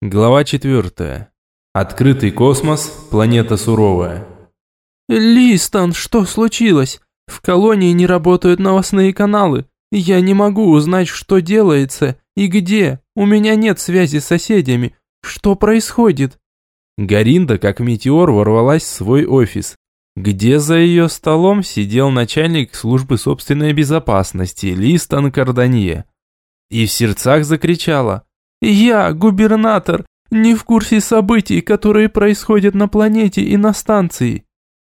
Глава 4. Открытый космос, планета суровая. «Листон, что случилось? В колонии не работают новостные каналы. Я не могу узнать, что делается и где. У меня нет связи с соседями. Что происходит?» Гаринда, как метеор, ворвалась в свой офис, где за ее столом сидел начальник службы собственной безопасности Листон Карданье. И в сердцах закричала – я, губернатор, не в курсе событий, которые происходят на планете и на станции».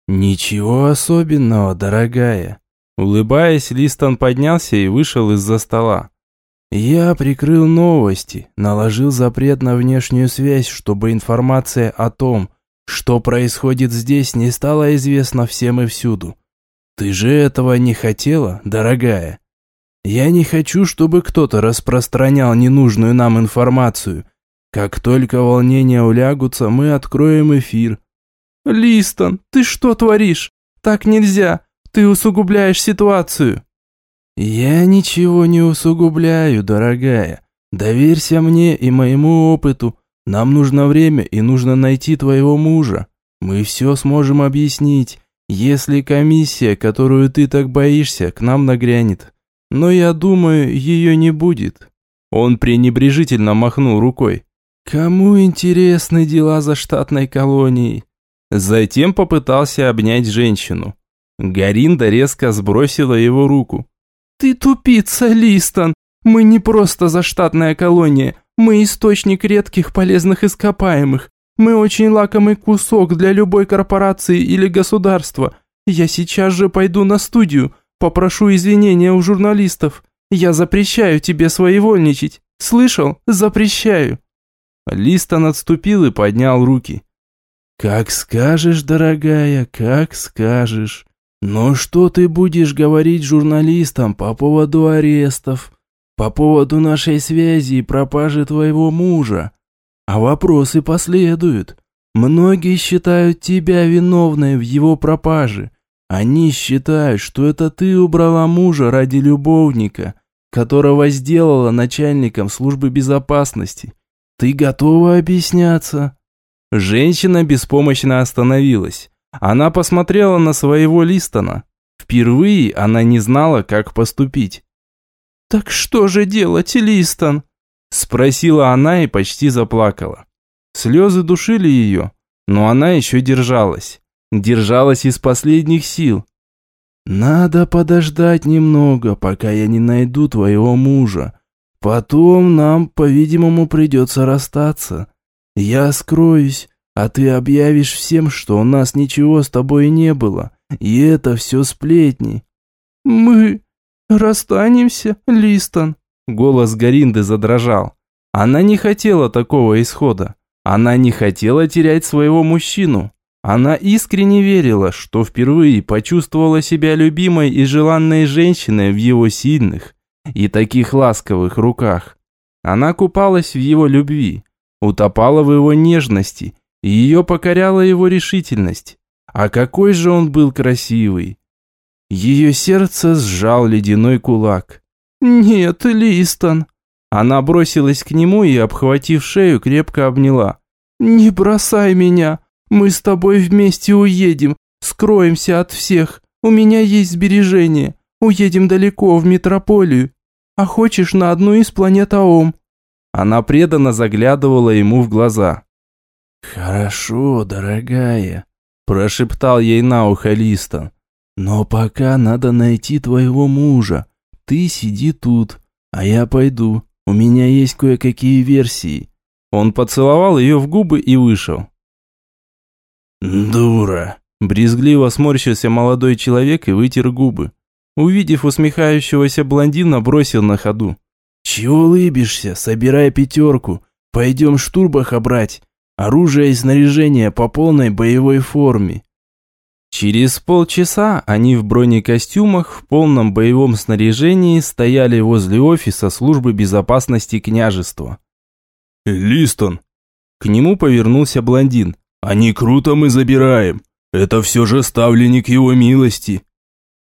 «Ничего особенного, дорогая». Улыбаясь, Листон поднялся и вышел из-за стола. «Я прикрыл новости, наложил запрет на внешнюю связь, чтобы информация о том, что происходит здесь, не стала известна всем и всюду. Ты же этого не хотела, дорогая?» Я не хочу, чтобы кто-то распространял ненужную нам информацию. Как только волнения улягутся, мы откроем эфир. Листон, ты что творишь? Так нельзя. Ты усугубляешь ситуацию. Я ничего не усугубляю, дорогая. Доверься мне и моему опыту. Нам нужно время и нужно найти твоего мужа. Мы все сможем объяснить, если комиссия, которую ты так боишься, к нам нагрянет. Но я думаю, ее не будет. Он пренебрежительно махнул рукой. Кому интересны дела за штатной колонией? Затем попытался обнять женщину. Гаринда резко сбросила его руку. «Ты тупица, Листон! Мы не просто заштатная колония, мы источник редких полезных ископаемых. Мы очень лакомый кусок для любой корпорации или государства. Я сейчас же пойду на студию, Попрошу извинения у журналистов. Я запрещаю тебе своевольничать. Слышал? Запрещаю». Листон отступил и поднял руки. «Как скажешь, дорогая, как скажешь. Но что ты будешь говорить журналистам по поводу арестов, по поводу нашей связи и пропажи твоего мужа? А вопросы последуют. Многие считают тебя виновной в его пропаже. Они считают, что это ты убрала мужа ради любовника, которого сделала начальником службы безопасности. Ты готова объясняться?» Женщина беспомощно остановилась. Она посмотрела на своего Листона. Впервые она не знала, как поступить. «Так что же делать, Листон?» Спросила она и почти заплакала. Слезы душили ее, но она еще держалась. Держалась из последних сил. «Надо подождать немного, пока я не найду твоего мужа. Потом нам, по-видимому, придется расстаться. Я скроюсь, а ты объявишь всем, что у нас ничего с тобой не было, и это все сплетни». «Мы расстанемся, Листон?» Голос Гаринды задрожал. Она не хотела такого исхода. Она не хотела терять своего мужчину. Она искренне верила, что впервые почувствовала себя любимой и желанной женщиной в его сильных и таких ласковых руках. Она купалась в его любви, утопала в его нежности, и ее покоряла его решительность. А какой же он был красивый! Ее сердце сжал ледяной кулак. «Нет, Листон!» Она бросилась к нему и, обхватив шею, крепко обняла. «Не бросай меня! Мы с тобой вместе уедем, скроемся от всех. У меня есть сбережения. Уедем далеко, в метрополию. А хочешь на одну из планет Аом?» Она преданно заглядывала ему в глаза. «Хорошо, дорогая», – прошептал ей на ухо Листон. «Но пока надо найти твоего мужа. Ты сиди тут, а я пойду. У меня есть кое-какие версии». Он поцеловал ее в губы и вышел. «Дура!» Брезгливо сморщился молодой человек и вытер губы. Увидев усмехающегося блондина, бросил на ходу. «Чего улыбишься? Собирай пятерку. Пойдем штурбаха брать. Оружие и снаряжение по полной боевой форме». Через полчаса они в бронекостюмах в полном боевом снаряжении стояли возле офиса службы безопасности княжества. «Листон!» К нему повернулся блондин. Они круто мы забираем. Это все же ставленник его милости».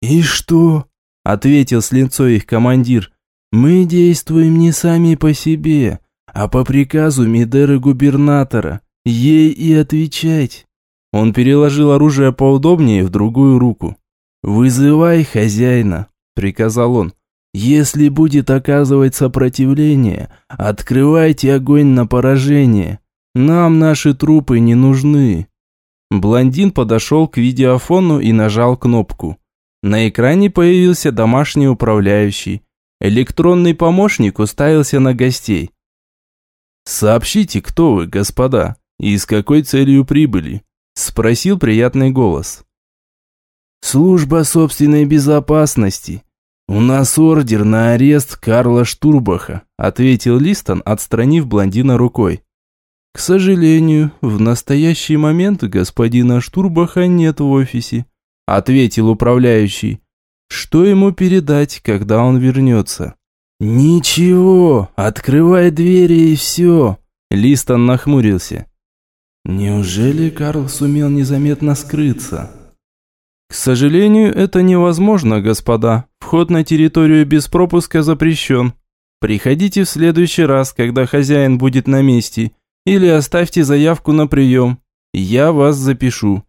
«И что?» – ответил с линцой их командир. «Мы действуем не сами по себе. а по приказу Медеры губернатора. Ей и отвечать. Он переложил оружие поудобнее в другую руку. «Вызывай хозяина», — приказал он. «Если будет оказывать сопротивление, открывайте огонь на поражение. Нам наши трупы не нужны». Блондин подошел к видеофону и нажал кнопку. На экране появился домашний управляющий. Электронный помощник уставился на гостей. «Сообщите, кто вы, господа, и с какой целью прибыли?» Спросил приятный голос. «Служба собственной безопасности. У нас ордер на арест Карла Штурбаха», ответил Листон, отстранив блондина рукой. «К сожалению, в настоящий момент господина Штурбаха нет в офисе», ответил управляющий. «Что ему передать, когда он вернется?» «Ничего, открывай двери и все», Листон нахмурился. Неужели Карл сумел незаметно скрыться? К сожалению, это невозможно, господа. Вход на территорию без пропуска запрещен. Приходите в следующий раз, когда хозяин будет на месте, или оставьте заявку на прием. Я вас запишу.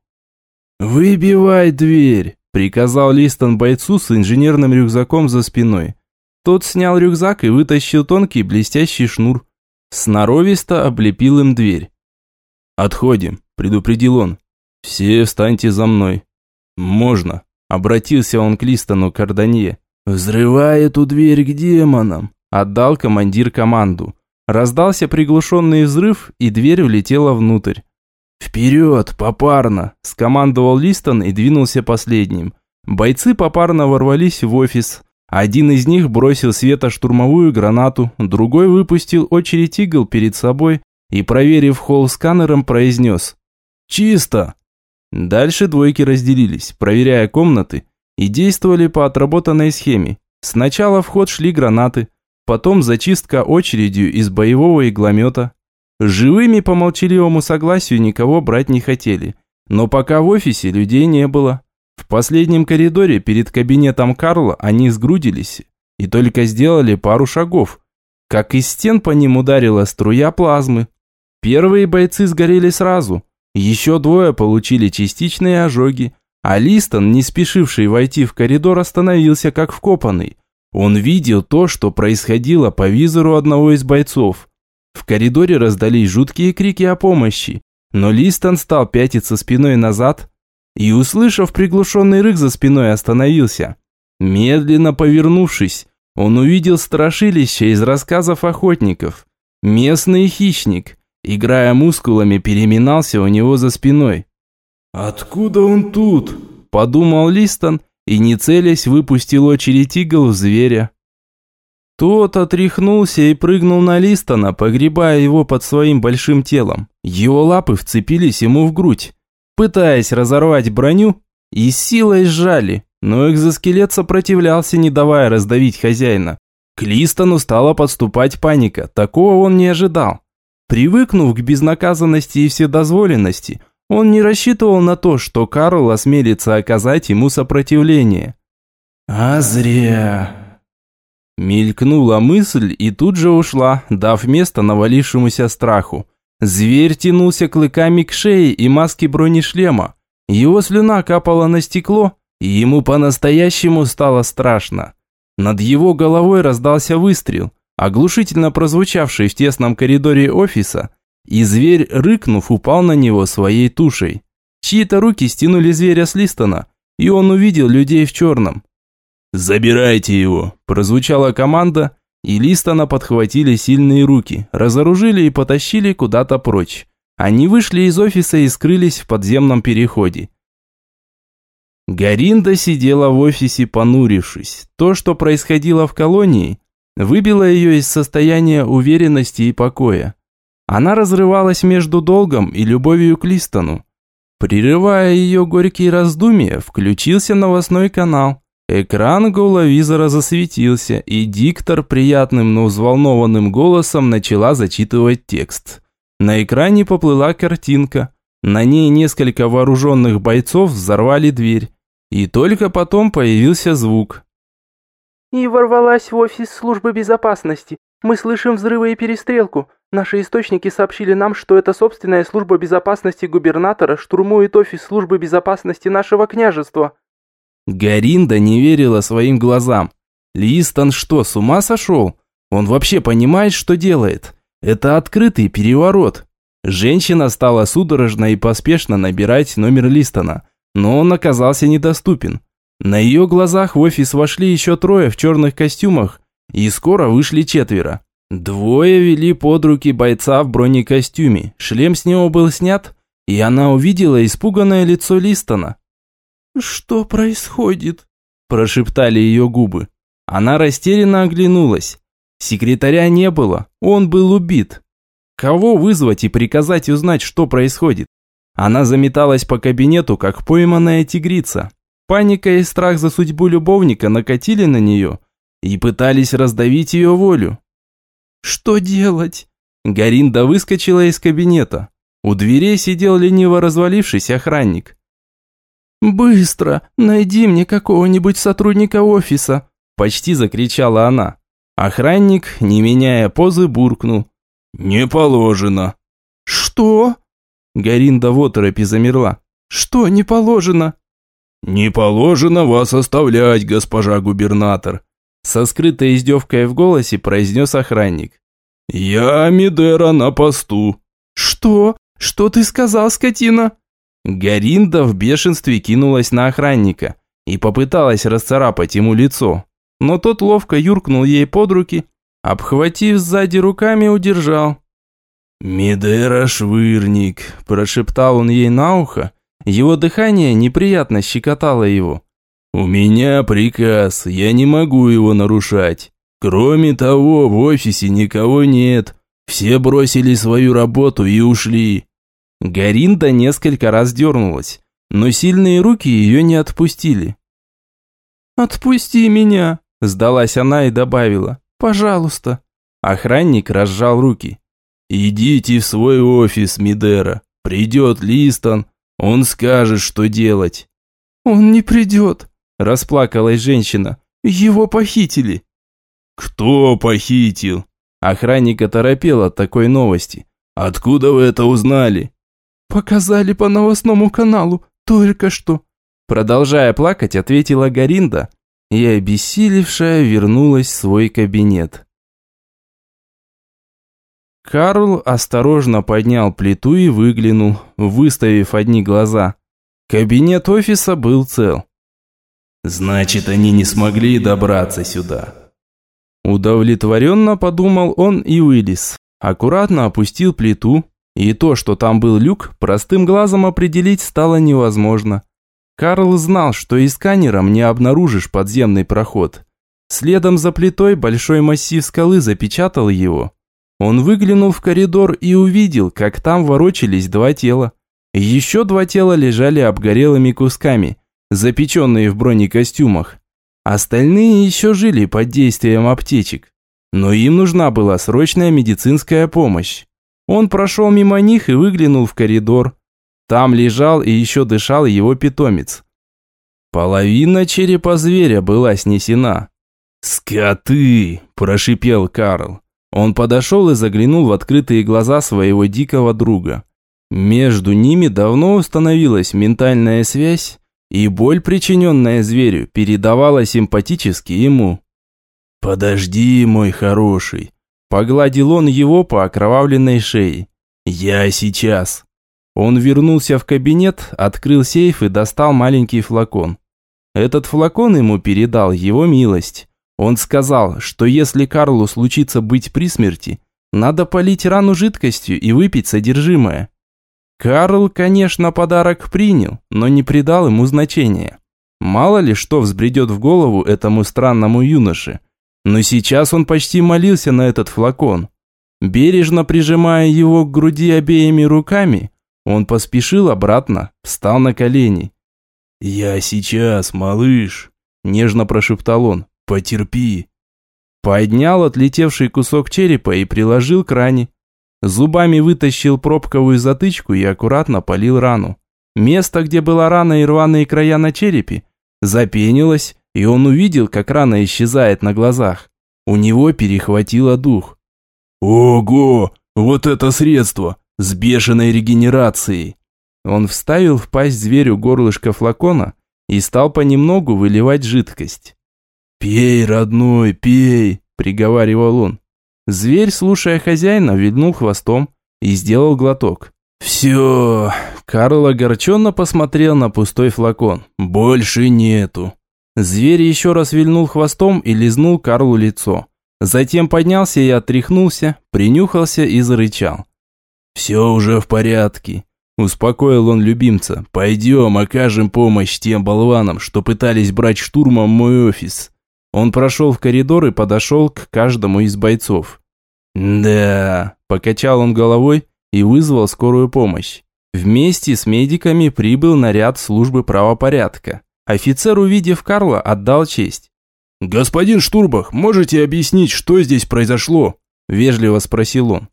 «Выбивай дверь!» – приказал Листон бойцу с инженерным рюкзаком за спиной. Тот снял рюкзак и вытащил тонкий блестящий шнур. Сноровисто облепил им дверь. «Отходим», – предупредил он. «Все встаньте за мной». «Можно», – обратился он к Листону Карданье. «Взрывай эту дверь к демонам», – отдал командир команду. Раздался приглушенный взрыв, и дверь влетела внутрь. «Вперед, попарно!» – скомандовал Листон и двинулся последним. Бойцы попарно ворвались в офис. Один из них бросил светоштурмовую гранату, другой выпустил очередь игл перед собой, и, проверив холл сканером, произнес «Чисто!». Дальше двойки разделились, проверяя комнаты, и действовали по отработанной схеме. Сначала в ход шли гранаты, потом зачистка очередью из боевого игломета. Живыми по молчаливому согласию никого брать не хотели, но пока в офисе людей не было. В последнем коридоре перед кабинетом Карла они сгрудились и только сделали пару шагов, как из стен по ним ударила струя плазмы. Первые бойцы сгорели сразу, еще двое получили частичные ожоги, а Листон, не спешивший войти в коридор, остановился как вкопанный. Он видел то, что происходило по визору одного из бойцов. В коридоре раздались жуткие крики о помощи, но Листон стал пятиться спиной назад и, услышав приглушенный рык за спиной, остановился. Медленно повернувшись, он увидел страшилище из рассказов охотников. Местный хищник – играя мускулами, переминался у него за спиной. «Откуда он тут?» – подумал Листон и, не целясь, выпустил очередь игл в зверя. Тот отряхнулся и прыгнул на Листона, погребая его под своим большим телом. Его лапы вцепились ему в грудь, пытаясь разорвать броню, и силой сжали, но экзоскелет сопротивлялся, не давая раздавить хозяина. К Листону стала подступать паника, такого он не ожидал. Привыкнув к безнаказанности и вседозволенности, он не рассчитывал на то, что Карл осмелится оказать ему сопротивление. «А зря!» Мелькнула мысль и тут же ушла, дав место навалившемуся страху. Зверь тянулся клыками к шее и маске бронешлема. Его слюна капала на стекло, и ему по-настоящему стало страшно. Над его головой раздался выстрел – оглушительно прозвучавший в тесном коридоре офиса, и зверь, рыкнув, упал на него своей тушей. Чьи-то руки стянули зверя с Листона, и он увидел людей в черном. «Забирайте его!» – прозвучала команда, и Листона подхватили сильные руки, разоружили и потащили куда-то прочь. Они вышли из офиса и скрылись в подземном переходе. Гаринда сидела в офисе, понурившись. То, что происходило в колонии, выбило ее из состояния уверенности и покоя. Она разрывалась между долгом и любовью к Листону. Прерывая ее горькие раздумья, включился новостной канал. Экран головизора засветился, и диктор приятным, но взволнованным голосом начала зачитывать текст. На экране поплыла картинка. На ней несколько вооруженных бойцов взорвали дверь. И только потом появился звук и ворвалась в офис службы безопасности. Мы слышим взрывы и перестрелку. Наши источники сообщили нам, что это собственная служба безопасности губернатора штурмует офис службы безопасности нашего княжества». Гаринда не верила своим глазам. Листон что, с ума сошел? Он вообще понимает, что делает? Это открытый переворот. Женщина стала судорожно и поспешно набирать номер Листона, но он оказался недоступен. На ее глазах в офис вошли еще трое в черных костюмах, и скоро вышли четверо. Двое вели под руки бойца в бронекостюме, шлем с него был снят, и она увидела испуганное лицо Листона. «Что происходит?» – прошептали ее губы. Она растерянно оглянулась. Секретаря не было, он был убит. Кого вызвать и приказать узнать, что происходит? Она заметалась по кабинету, как пойманная тигрица. Паника и страх за судьбу любовника накатили на нее и пытались раздавить ее волю. «Что делать?» Гаринда выскочила из кабинета. У дверей сидел лениво развалившийся охранник. «Быстро! Найди мне какого-нибудь сотрудника офиса!» Почти закричала она. Охранник, не меняя позы, буркнул. «Не положено». «Что?» Гаринда в оторопи замерла. «Что не положено?» «Не положено вас оставлять, госпожа губернатор», со скрытой издевкой в голосе произнес охранник. «Я Мидера на посту». «Что? Что ты сказал, скотина?» Гаринда в бешенстве кинулась на охранника и попыталась расцарапать ему лицо, но тот ловко юркнул ей под руки Обхватив сзади руками, удержал. «Мидера Швырник», – прошептал он ей на ухо. Его дыхание неприятно щекотало его. «У меня приказ, я не могу его нарушать. Кроме того, в офисе никого нет. Все бросили свою работу и ушли». Гаринда несколько раз дернулась, но сильные руки ее не отпустили. «Отпусти меня», – сдалась она и добавила. Пожалуйста». Охранник разжал руки. «Идите в свой офис, Мидера. Придет Листон, он скажет, что делать». «Он не придет», – расплакалась женщина. «Его похитили». «Кто похитил?» Охранник оторопел от такой новости. «Откуда вы это узнали?» «Показали по новостному каналу, только что». Продолжая плакать, ответила Гаринда, и, обессилевшая, вернулась в свой кабинет. Карл осторожно поднял плиту и выглянул, выставив одни глаза. Кабинет офиса был цел. «Значит, они не смогли добраться сюда». Удовлетворенно подумал он и вылез. Аккуратно опустил плиту, и то, что там был люк, простым глазом определить стало невозможно. Карл знал, что и сканером не обнаружишь подземный проход. Следом за плитой большой массив скалы запечатал его. Он выглянул в коридор и увидел, как там ворочались два тела. Еще два тела лежали обгорелыми кусками, запеченные в бронекостюмах. Остальные еще жили под действием аптечек. Но им нужна была срочная медицинская помощь. Он прошел мимо них и выглянул в коридор. Там лежал и еще дышал его питомец. Половина черепа зверя была снесена. «Скоты!» – прошипел Карл. Он подошел и заглянул в открытые глаза своего дикого друга. Между ними давно установилась ментальная связь, и боль, причиненная зверю, передавала симпатически ему. «Подожди, мой хороший», – погладил он его по окровавленной шее. «Я сейчас». Он вернулся в кабинет, открыл сейф и достал маленький флакон. Этот флакон ему передал его милость. Он сказал, что если Карлу случится быть при смерти, надо полить рану жидкостью и выпить содержимое. Карл, конечно, подарок принял, но не придал ему значения. Мало ли что взбредет в голову этому странному юноше. Но сейчас он почти молился на этот флакон. Бережно прижимая его к груди обеими руками, он поспешил обратно, встал на колени. «Я сейчас, малыш», – нежно прошептал он, – «потерпи». Поднял отлетевший кусок черепа и приложил к ране. Зубами вытащил пробковую затычку и аккуратно полил рану. Место, где была рана и рваные края на черепе, запенилось, и он увидел, как рана исчезает на глазах. У него перехватило дух. «Ого! Вот это средство! С бешеной регенерацией!» Он вставил в пасть зверю горлышко флакона и стал понемногу выливать жидкость. «Пей, родной, пей!» – приговаривал он. Зверь, слушая хозяина, вильнул хвостом и сделал глоток. «Все!» – Карл огорченно посмотрел на пустой флакон. «Больше нету!» Зверь еще раз вильнул хвостом и лизнул Карлу лицо. Затем поднялся и отряхнулся, принюхался и зарычал. «Все уже в порядке», – успокоил он любимца. «Пойдем, окажем помощь тем болванам, что пытались брать штурмом мой офис». Он прошел в коридор и подошел к каждому из бойцов. «Да», – покачал он головой и вызвал скорую помощь. Вместе с медиками прибыл наряд службы правопорядка. Офицер, увидев Карла, отдал честь. «Господин Штурбах, можете объяснить, что здесь произошло?» – вежливо спросил он.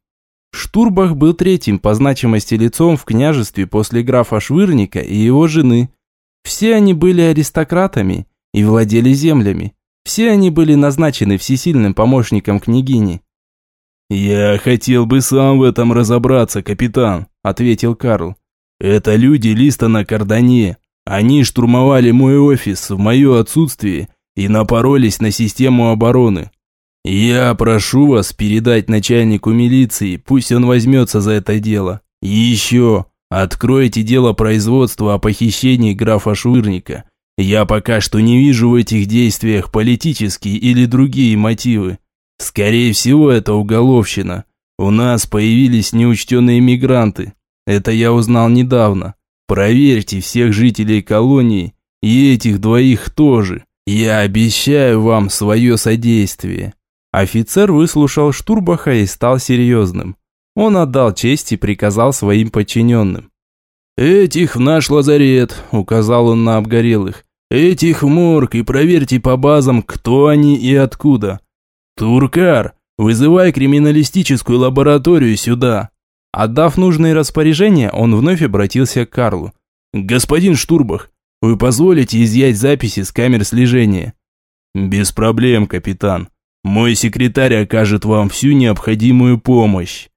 Штурбах был третьим по значимости лицом в княжестве после графа Швырника и его жены. Все они были аристократами и владели землями. Все они были назначены всесильным помощником княгини. «Я хотел бы сам в этом разобраться, капитан», – ответил Карл. «Это люди Листона Кардане. Они штурмовали мой офис в мое отсутствие и напоролись на систему обороны. Я прошу вас передать начальнику милиции, пусть он возьмется за это дело. И еще, откройте дело производства о похищении графа Швырника. Я пока что не вижу в этих действиях политические или другие мотивы. Скорее всего, это уголовщина. У нас появились неучтенные мигранты. Это я узнал недавно. Проверьте всех жителей колонии и этих двоих тоже. Я обещаю вам свое содействие». Офицер выслушал Штурбаха и стал серьезным. Он отдал честь и приказал своим подчиненным. «Этих в наш лазарет», – указал он на обгорелых. «Этих морг и проверьте по базам, кто они и откуда. Туркар, вызывай криминалистическую лабораторию сюда». Отдав нужные распоряжения, он вновь обратился к Карлу. «Господин Штурбах, вы позволите изъять записи с камер слежения?» «Без проблем, капитан. Мой секретарь окажет вам всю необходимую помощь».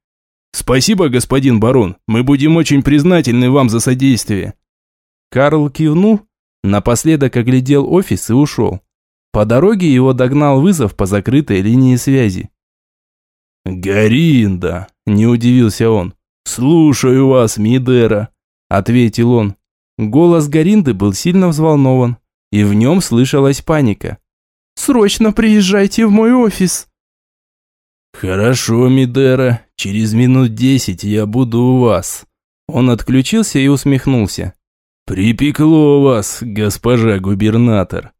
«Спасибо, господин барон. Мы будем очень признательны вам за содействие». Карл кивнул, напоследок оглядел офис и ушел. По дороге его догнал вызов по закрытой линии связи. «Гаринда!» – не удивился он. «Слушаю вас, Мидера!» – ответил он. Голос Гаринды был сильно взволнован, и в нем слышалась паника. «Срочно приезжайте в мой офис!» «Хорошо, Мидера, через минут десять я буду у вас». Он отключился и усмехнулся. «Припекло вас, госпожа губернатор».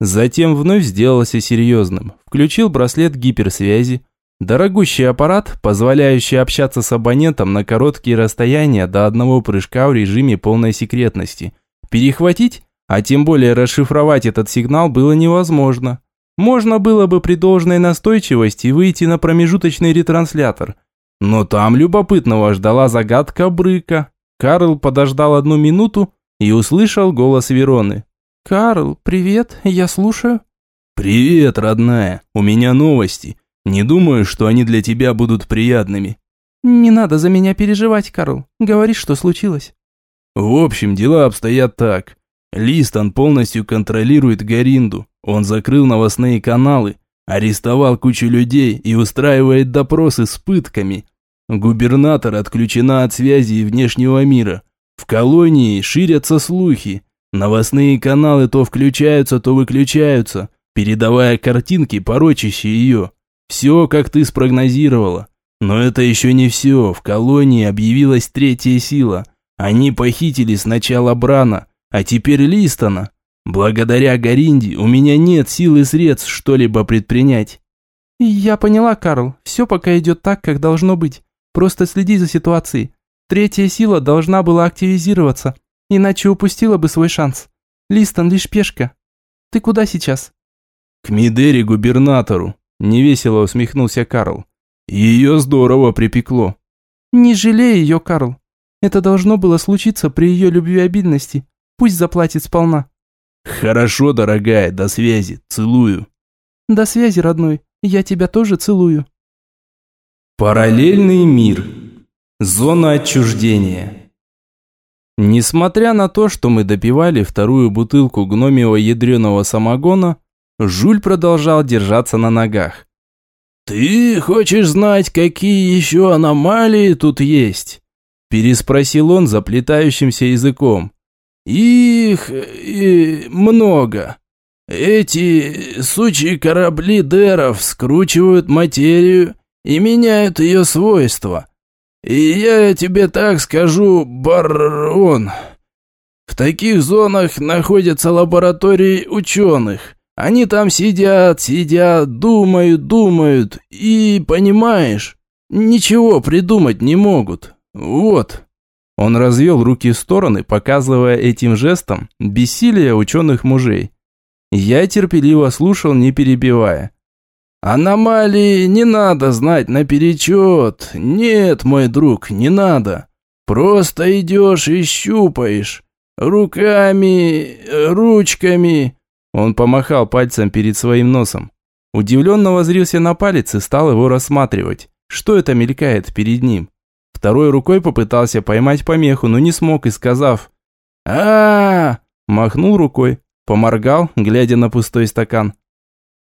Затем вновь сделался серьезным. Включил браслет гиперсвязи, Дорогущий аппарат, позволяющий общаться с абонентом на короткие расстояния до одного прыжка в режиме полной секретности. Перехватить, а тем более расшифровать этот сигнал было невозможно. Можно было бы при должной настойчивости выйти на промежуточный ретранслятор. Но там любопытного ждала загадка Брыка. Карл подождал одну минуту и услышал голос Вероны. «Карл, привет, я слушаю». «Привет, родная, у меня новости». Не думаю, что они для тебя будут приятными. Не надо за меня переживать, Карл. Говори, что случилось. В общем, дела обстоят так. Листон полностью контролирует Гаринду. Он закрыл новостные каналы, арестовал кучу людей и устраивает допросы с пытками. Губернатор отключена от связи и внешнего мира. В колонии ширятся слухи. Новостные каналы то включаются, то выключаются, передавая картинки, порочащие ее. Все, как ты спрогнозировала. Но это еще не все. В колонии объявилась третья сила. Они похитили сначала Брана, а теперь Листона. Благодаря Гаринди у меня нет сил и средств что-либо предпринять. Я поняла, Карл. Все пока идет так, как должно быть. Просто следи за ситуацией. Третья сила должна была активизироваться, иначе упустила бы свой шанс. Листон лишь пешка. Ты куда сейчас? К Мидери губернатору. Невесело усмехнулся Карл. Ее здорово припекло. Не жалей ее, Карл. Это должно было случиться при ее любвеобильности. Пусть заплатит сполна. Хорошо, дорогая, до связи. Целую. До связи, родной. Я тебя тоже целую». Параллельный мир. Зона отчуждения. Несмотря на то, что мы допивали вторую бутылку гномиего ядреного самогона, Жуль продолжал держаться на ногах. «Ты хочешь знать, какие еще аномалии тут есть?» Переспросил он заплетающимся языком. «Их и много. Эти сучьи корабли деров скручивают материю и меняют ее свойства. И я тебе так скажу, барон, в таких зонах находятся лаборатории ученых. Они там сидят, сидят, думают, думают и, понимаешь, ничего придумать не могут. Вот». Он развел руки в стороны, показывая этим жестом бессилие ученых мужей. Я терпеливо слушал, не перебивая. Аномалии не надо знать наперечет. Нет, мой друг, не надо. Просто идешь и щупаешь. Руками, ручками. Он помахал пальцем перед своим носом. Удивленно возрился на палец и стал его рассматривать. Что это мелькает перед ним? Второй рукой попытался поймать помеху, но не смог и сказав а, -а, -а махнул рукой, поморгал, глядя на пустой стакан.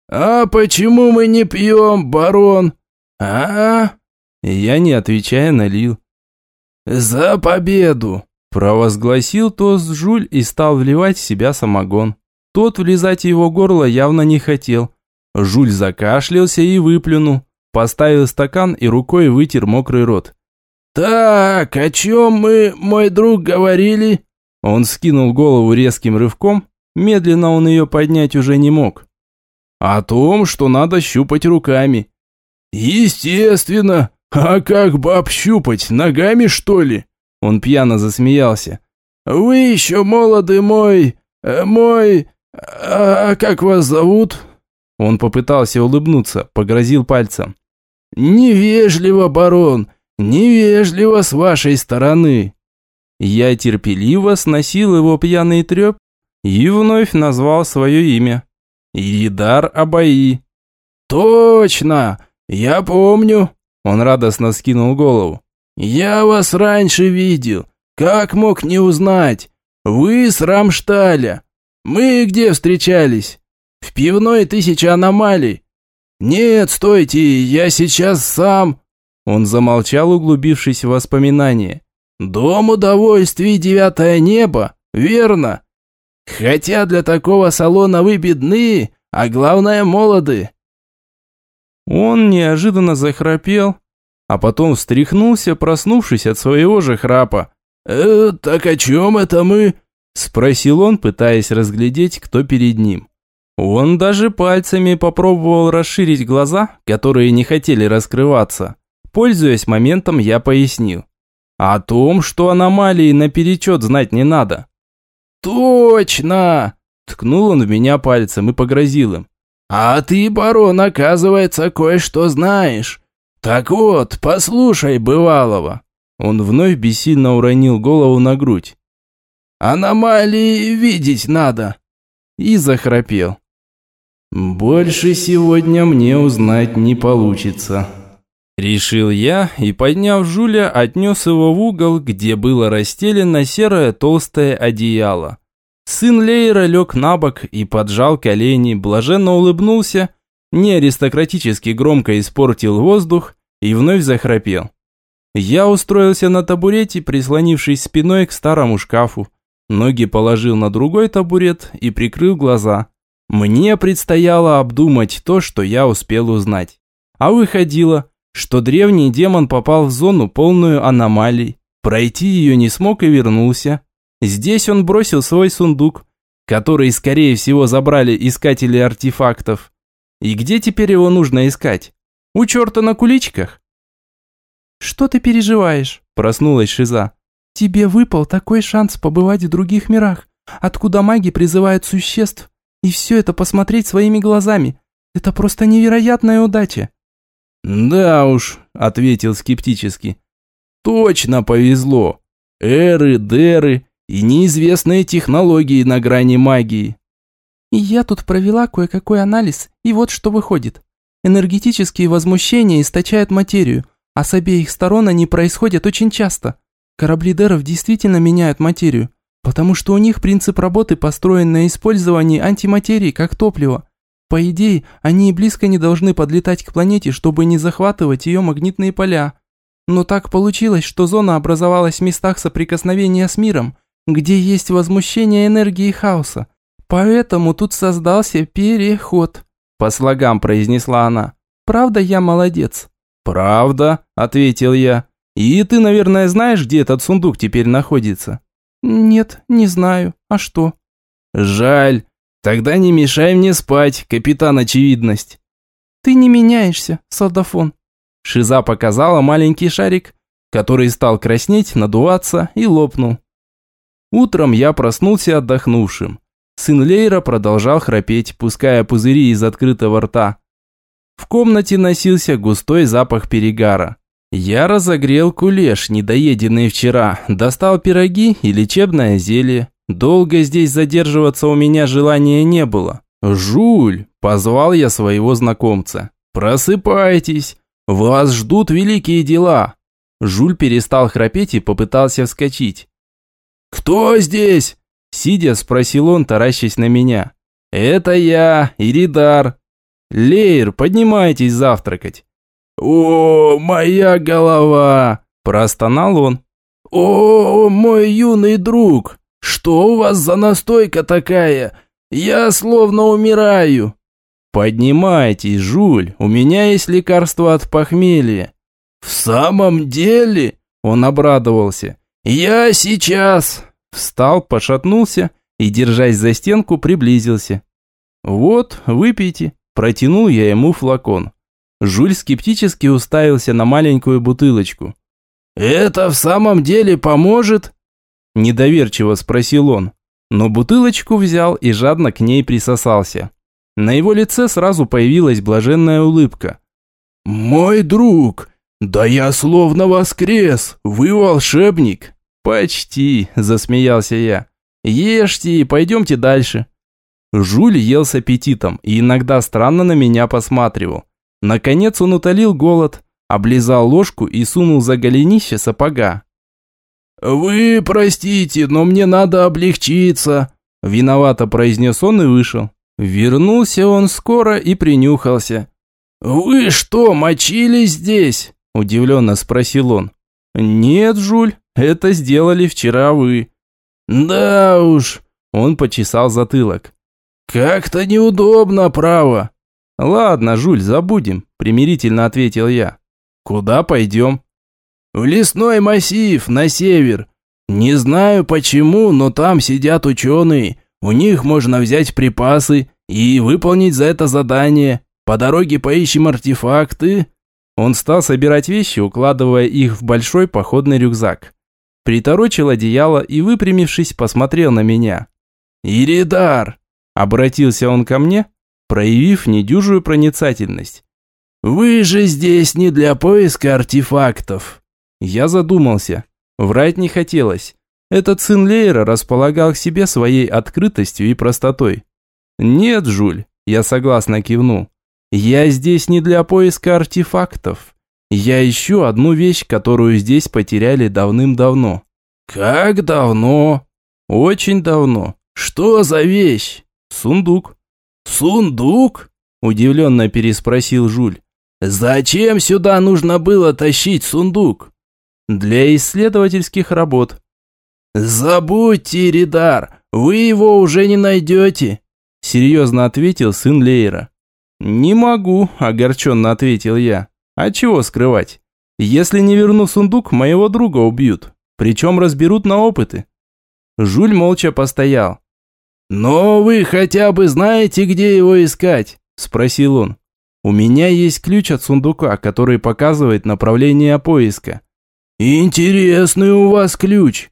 «А почему мы не пьем, барон? А?» Я, не отвечая, налил. «За победу!» Провозгласил тост Жуль и стал вливать в себя самогон. Тот влезать в его горло явно не хотел. Жуль закашлялся и выплюнул. Поставил стакан и рукой вытер мокрый рот. «Так, о чем мы, мой друг, говорили?» Он скинул голову резким рывком. Медленно он ее поднять уже не мог. О том, что надо щупать руками. Естественно. А как баб щупать, ногами что ли? Он пьяно засмеялся. Вы еще молоды, мой... Э, мой... А, а как вас зовут? Он попытался улыбнуться, погрозил пальцем. «Невежливо, барон, невежливо с вашей стороны». Я терпеливо сносил его пьяный треп и вновь назвал свое имя. Идар Абаи. Точно! Я помню. Он радостно скинул голову. Я вас раньше видел. Как мог не узнать? Вы с Рамшталя. Мы где встречались? В пивной тысяча аномалий. Нет, стойте, я сейчас сам. Он замолчал, углубившись в воспоминания. Дом удовольствий девятое небо, верно? Хотя для такого салона вы бедны, а главное молоды». Он неожиданно захрапел, а потом встряхнулся, проснувшись от своего же храпа. «Э, так о чем это мы?» Спросил он, пытаясь разглядеть, кто перед ним. Он даже пальцами попробовал расширить глаза, которые не хотели раскрываться. Пользуясь моментом, я пояснил. О том, что аномалии наперечет знать не надо. «Точно!» Ткнул он в меня пальцем и погрозил им. «А ты, барон, оказывается, кое-что знаешь. Так вот, послушай бывалого». Он вновь бессильно уронил голову на грудь. «Аномалии видеть надо». И захрапел. «Больше сегодня мне узнать не получится». Решил я и, подняв Жуля, отнес его в угол, где было расстелено серое толстое одеяло. Сын Лейра лег на бок и поджал колени, блаженно улыбнулся, не аристократически громко испортил воздух и вновь захрапел. Я устроился на табурете, прислонившись спиной к старому шкафу. Ноги положил на другой табурет и прикрыл глаза. Мне предстояло обдумать то, что я успел узнать. А выходило, что древний демон попал в зону полную аномалий, пройти ее не смог и вернулся. Здесь он бросил свой сундук, который, скорее всего, забрали искатели артефактов. И где теперь его нужно искать? У черта на куличках? «Что ты переживаешь?» – проснулась Шиза. «Тебе выпал такой шанс побывать в других мирах, откуда маги призывают существ, и все это посмотреть своими глазами. Это просто невероятная удача. «Да уж», – ответил скептически. «Точно повезло. Эры, деры и неизвестные технологии на грани магии». Я тут провела кое-какой анализ, и вот что выходит. Энергетические возмущения источают материю, а с обеих сторон они происходят очень часто. Корабли Деров действительно меняют материю, потому что у них принцип работы построен на использовании антиматерии как топлива. По идее, они и близко не должны подлетать к планете, чтобы не захватывать ее магнитные поля. Но так получилось, что зона образовалась в местах соприкосновения с миром, где есть возмущение энергии хаоса. Поэтому тут создался переход. По слогам произнесла она. Правда, я молодец. Правда, ответил я. И ты, наверное, знаешь, где этот сундук теперь находится? Нет, не знаю. А что? Жаль. Тогда не мешай мне спать, капитан Очевидность. Ты не меняешься, солдафон. Шиза показала маленький шарик, который стал краснеть, надуваться и лопнул. Утром я проснулся отдохнувшим. Сын Лейра продолжал храпеть, пуская пузыри из открытого рта. В комнате носился густой запах перегара. Я разогрел кулеш, недоеденный вчера, достал пироги и лечебное зелье. Долго здесь задерживаться у меня желания не было. «Жуль!» – позвал я своего знакомца. «Просыпайтесь! Вас ждут великие дела!» Жуль перестал храпеть и попытался вскочить. «Кто здесь?» Сидя, спросил он, таращась на меня. «Это я, Иридар. Лейр, поднимайтесь завтракать». «О, моя голова!» – простонал он. «О, мой юный друг! Что у вас за настойка такая? Я словно умираю!» «Поднимайтесь, Жуль, у меня есть лекарство от похмелья». «В самом деле?» – он обрадовался. «Я сейчас!» Встал, пошатнулся и, держась за стенку, приблизился. «Вот, выпейте», – протянул я ему флакон. Жуль скептически уставился на маленькую бутылочку. «Это в самом деле поможет?» Недоверчиво спросил он, но бутылочку взял и жадно к ней присосался. На его лице сразу появилась блаженная улыбка. «Мой друг, да я словно воскрес, вы волшебник!» «Почти», – засмеялся я. «Ешьте и пойдемте дальше». Жуль ел с аппетитом и иногда странно на меня посматривал. Наконец он утолил голод, облизал ложку и сунул за голенище сапога. «Вы простите, но мне надо облегчиться», – виновато произнес он и вышел. Вернулся он скоро и принюхался. «Вы что, мочились здесь?» – удивленно спросил он. «Нет, Жуль, это сделали вчера вы». «Да уж», – он почесал затылок. «Как-то неудобно, право». «Ладно, Жуль, забудем», – примирительно ответил я. «Куда пойдем?» «В лесной массив, на север. Не знаю почему, но там сидят ученые. У них можно взять припасы и выполнить за это задание. По дороге поищем артефакты». Он стал собирать вещи, укладывая их в большой походный рюкзак. Приторочил одеяло и, выпрямившись, посмотрел на меня. «Иридар!» – обратился он ко мне, проявив недюжую проницательность. «Вы же здесь не для поиска артефактов!» Я задумался. Врать не хотелось. Этот сын Лейра располагал к себе своей открытостью и простотой. «Нет, Жуль», – я согласно кивнул. Я здесь не для поиска артефактов. Я ищу одну вещь, которую здесь потеряли давным-давно. Как давно? Очень давно. Что за вещь? Сундук. Сундук? Удивленно переспросил Жуль. Зачем сюда нужно было тащить сундук? Для исследовательских работ. Забудьте, Ридар, вы его уже не найдете, серьезно ответил сын Лейра. «Не могу», – огорченно ответил я. «А чего скрывать? Если не верну сундук, моего друга убьют. Причем разберут на опыты». Жуль молча постоял. «Но вы хотя бы знаете, где его искать?» – спросил он. «У меня есть ключ от сундука, который показывает направление поиска». «Интересный у вас ключ.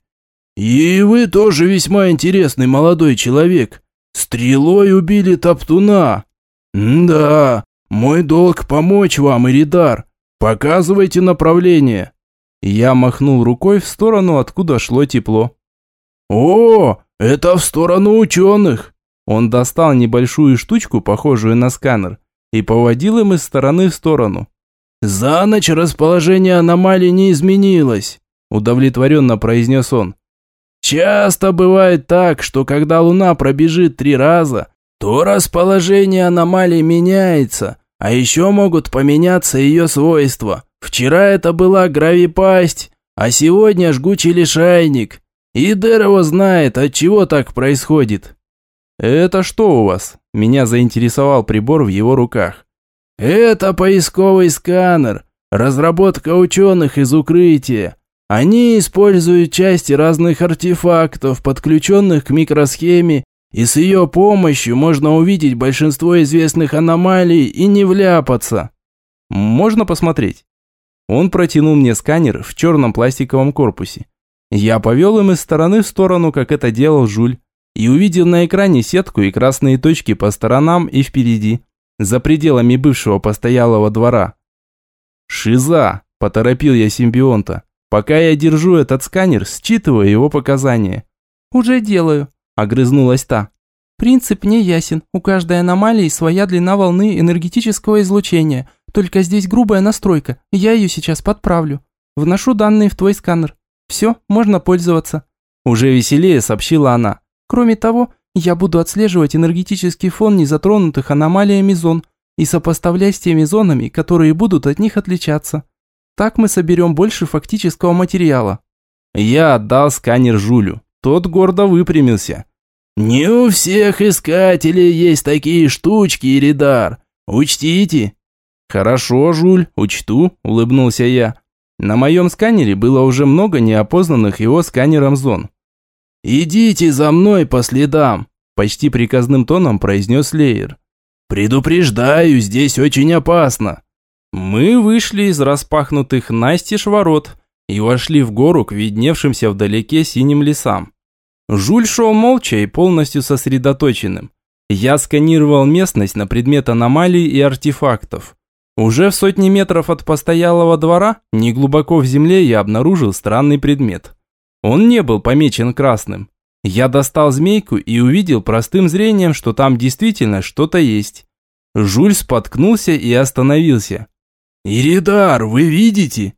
И вы тоже весьма интересный молодой человек. Стрелой убили топтуна, «Да, мой долг помочь вам, Иридар. Показывайте направление». Я махнул рукой в сторону, откуда шло тепло. «О, это в сторону ученых!» Он достал небольшую штучку, похожую на сканер, и поводил им из стороны в сторону. «За ночь расположение аномалий не изменилось», – удовлетворенно произнес он. «Часто бывает так, что когда Луна пробежит три раза, то расположение аномалий меняется, а еще могут поменяться ее свойства. Вчера это была гравипасть, а сегодня жгучий лишайник. И Дерево знает, от чего так происходит». «Это что у вас?» Меня заинтересовал прибор в его руках. Это поисковый сканер, разработка ученых из укрытия. Они используют части разных артефактов, подключенных к микросхеме, и с ее помощью можно увидеть большинство известных аномалий и не вляпаться. Можно посмотреть? Он протянул мне сканер в черном пластиковом корпусе. Я повел им из стороны в сторону, как это делал Жуль, и увидел на экране сетку и красные точки по сторонам и впереди за пределами бывшего постоялого двора. «Шиза!» – поторопил я симбионта. «Пока я держу этот сканер, считываю его показания». «Уже делаю», – огрызнулась та. «Принцип не ясен. У каждой аномалии своя длина волны энергетического излучения. Только здесь грубая настройка. Я ее сейчас подправлю. Вношу данные в твой сканер. Все, можно пользоваться». Уже веселее сообщила она. «Кроме того, я буду отслеживать энергетический фон незатронутых аномалиями зон и сопоставлять с теми зонами, которые будут от них отличаться. Так мы соберем больше фактического материала. Я отдал сканер Жулю. Тот гордо выпрямился. «Не у всех искателей есть такие штучки, Иридар. Учтите». «Хорошо, Жуль, учту», – улыбнулся я. На моем сканере было уже много неопознанных его сканером зон. «Идите за мной по следам», – почти приказным тоном произнес Лейер. «Предупреждаю, здесь очень опасно». Мы вышли из распахнутых настежь ворот и вошли в гору к видневшимся вдалеке синим лесам. Жуль шел молча и полностью сосредоточенным. Я сканировал местность на предмет аномалий и артефактов. Уже в сотни метров от постоялого двора, неглубоко в земле, я обнаружил странный предмет. Он не был помечен красным. Я достал змейку и увидел простым зрением, что там действительно что-то есть. Жуль споткнулся и остановился. «Иридар, вы видите?»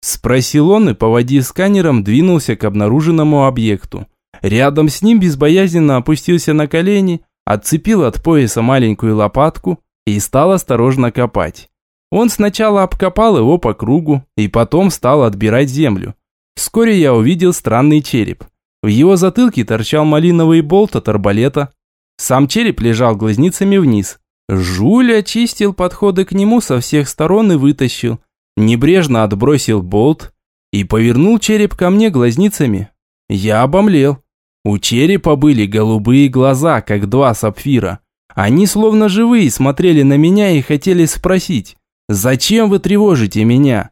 Спросил он и, поводив сканером, двинулся к обнаруженному объекту. Рядом с ним безбоязненно опустился на колени, отцепил от пояса маленькую лопатку и стал осторожно копать. Он сначала обкопал его по кругу и потом стал отбирать землю. Вскоре я увидел странный череп. В его затылке торчал малиновый болт от арбалета. Сам череп лежал глазницами вниз. Жуль очистил подходы к нему со всех сторон и вытащил. Небрежно отбросил болт и повернул череп ко мне глазницами. Я обомлел. У черепа были голубые глаза, как два сапфира. Они словно живые смотрели на меня и хотели спросить, «Зачем вы тревожите меня?»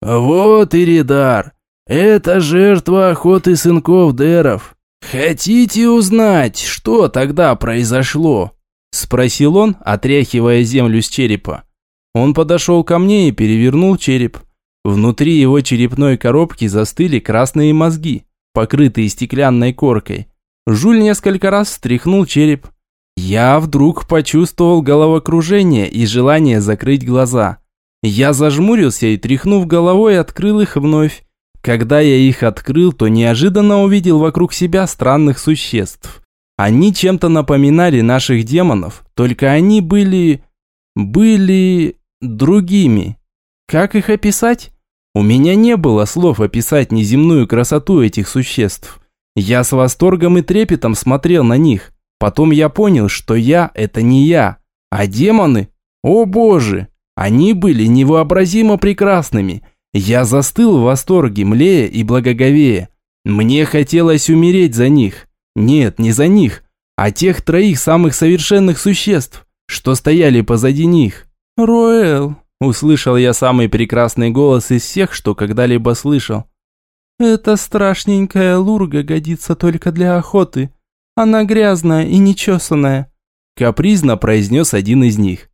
«Вот и Ридар, это жертва охоты сынков Деров. Хотите узнать, что тогда произошло?» Спросил он, отряхивая землю с черепа. Он подошел ко мне и перевернул череп. Внутри его черепной коробки застыли красные мозги, покрытые стеклянной коркой. Жуль несколько раз встряхнул череп. Я вдруг почувствовал головокружение и желание закрыть глаза. Я зажмурился и, тряхнув головой, открыл их вновь. Когда я их открыл, то неожиданно увидел вокруг себя странных существ. Они чем-то напоминали наших демонов, только они были... были... другими. Как их описать? У меня не было слов описать неземную красоту этих существ. Я с восторгом и трепетом смотрел на них. Потом я понял, что я – это не я, а демоны. О боже! Они были невообразимо прекрасными – я застыл в восторге, млея и благоговея. Мне хотелось умереть за них. Нет, не за них, а тех троих самых совершенных существ, что стояли позади них. «Роэл», – услышал я самый прекрасный голос из всех, что когда-либо слышал. «Эта страшненькая лурга годится только для охоты. Она грязная и нечесанная», – капризно произнес один из них.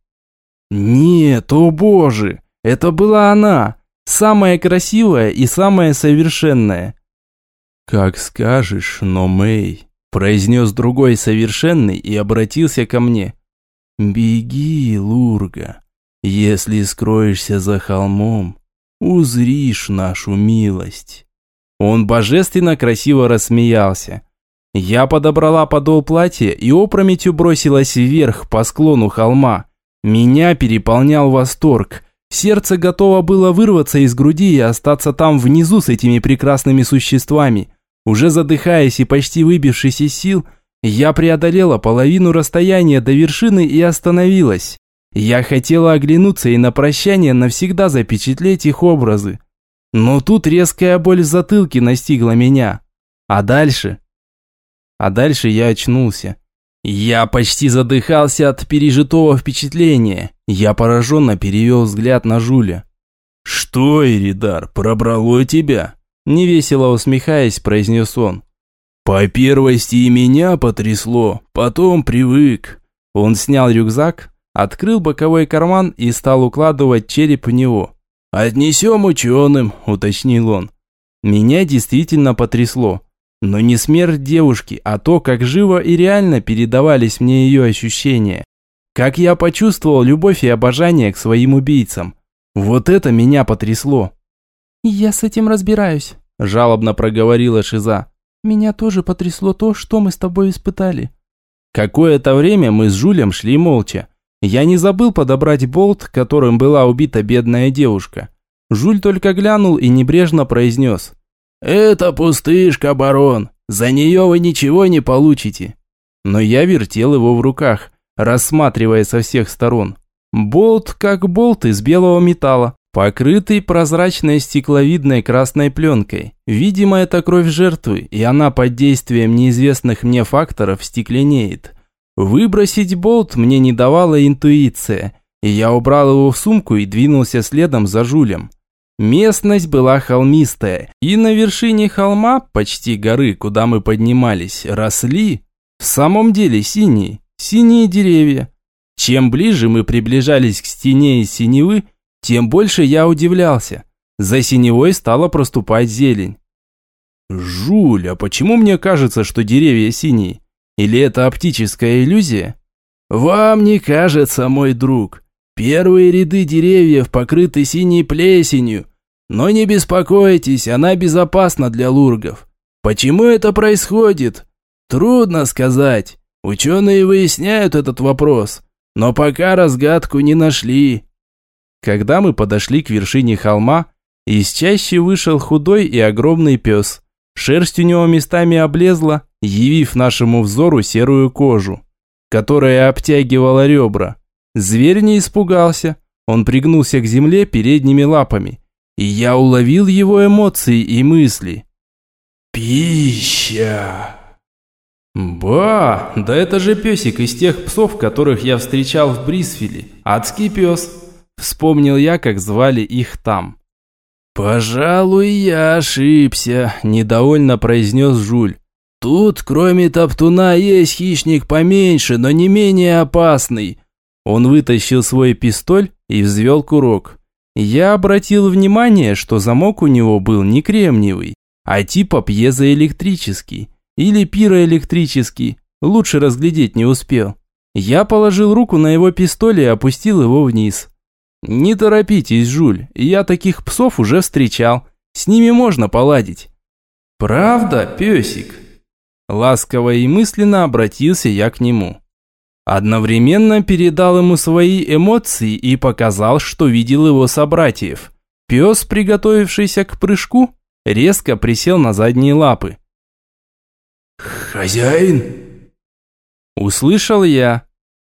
«Нет, о боже, это была она!» Самое красивое и самое совершенное. «Как скажешь, но Мэй», – произнес другой совершенный и обратился ко мне. Беги, Лурга. Если скроешься за холмом, узришь нашу милость». Он божественно красиво рассмеялся. Я подобрала подол платья и опрометью бросилась вверх по склону холма. Меня переполнял восторг. Сердце готово было вырваться из груди и остаться там внизу с этими прекрасными существами. Уже задыхаясь и почти выбившись из сил, я преодолела половину расстояния до вершины и остановилась. Я хотела оглянуться и на прощание навсегда запечатлеть их образы. Но тут резкая боль в затылке настигла меня. А дальше? А дальше я очнулся. Я почти задыхался от пережитого впечатления. Я пораженно перевел взгляд на Жуля. «Что, Иридар, пробрало тебя?» Невесело усмехаясь, произнес он. «По первости и меня потрясло, потом привык». Он снял рюкзак, открыл боковой карман и стал укладывать череп в него. «Отнесем ученым», – уточнил он. Меня действительно потрясло. Но не смерть девушки, а то, как живо и реально передавались мне ее ощущения. Как я почувствовал любовь и обожание к своим убийцам. Вот это меня потрясло. «Я с этим разбираюсь», – жалобно проговорила Шиза. «Меня тоже потрясло то, что мы с тобой испытали». Какое-то время мы с Жулем шли молча. Я не забыл подобрать болт, которым была убита бедная девушка. Жуль только глянул и небрежно произнес. «Это пустышка, барон. За нее вы ничего не получите». Но я вертел его в руках, рассматривая со всех сторон. Болт как болт из белого металла, покрытый прозрачной стекловидной красной пленкой. Видимо, это кровь жертвы, и она под действием неизвестных мне факторов стекленеет. Выбросить болт мне не давала интуиция, и я убрал его в сумку и двинулся следом за Жулем. Местность была холмистая, и на вершине холма, почти горы, куда мы поднимались, росли, в самом деле синие, синие деревья. Чем ближе мы приближались к стене из синевы, тем больше я удивлялся. За синевой стала проступать зелень. Жуль, а почему мне кажется, что деревья синие? Или это оптическая иллюзия? Вам не кажется, мой друг. Первые ряды деревьев покрыты синей плесенью. Но не беспокойтесь, она безопасна для лургов. Почему это происходит? Трудно сказать. Ученые выясняют этот вопрос, но пока разгадку не нашли. Когда мы подошли к вершине холма, из чащи вышел худой и огромный пес. Шерсть у него местами облезла, явив нашему взору серую кожу, которая обтягивала ребра. Зверь не испугался, он пригнулся к земле передними лапами, и я уловил его эмоции и мысли. «Пища!» «Ба, да это же песик из тех псов, которых я встречал в Брисфиле. Адский пес!» Вспомнил я, как звали их там. «Пожалуй, я ошибся», – недовольно произнес Жуль. «Тут, кроме топтуна, есть хищник поменьше, но не менее опасный». Он вытащил свой пистоль и взвел курок. Я обратил внимание, что замок у него был не кремниевый, а типа пьезоэлектрический или пироэлектрический, лучше разглядеть не успел. Я положил руку на его пистоль и опустил его вниз. «Не торопитесь, Жуль, я таких псов уже встречал, с ними можно поладить». «Правда, песик?» Ласково и мысленно обратился я к нему. Одновременно передал ему свои эмоции и показал, что видел его собратьев. Пес, приготовившийся к прыжку, резко присел на задние лапы. «Хозяин?» Услышал я.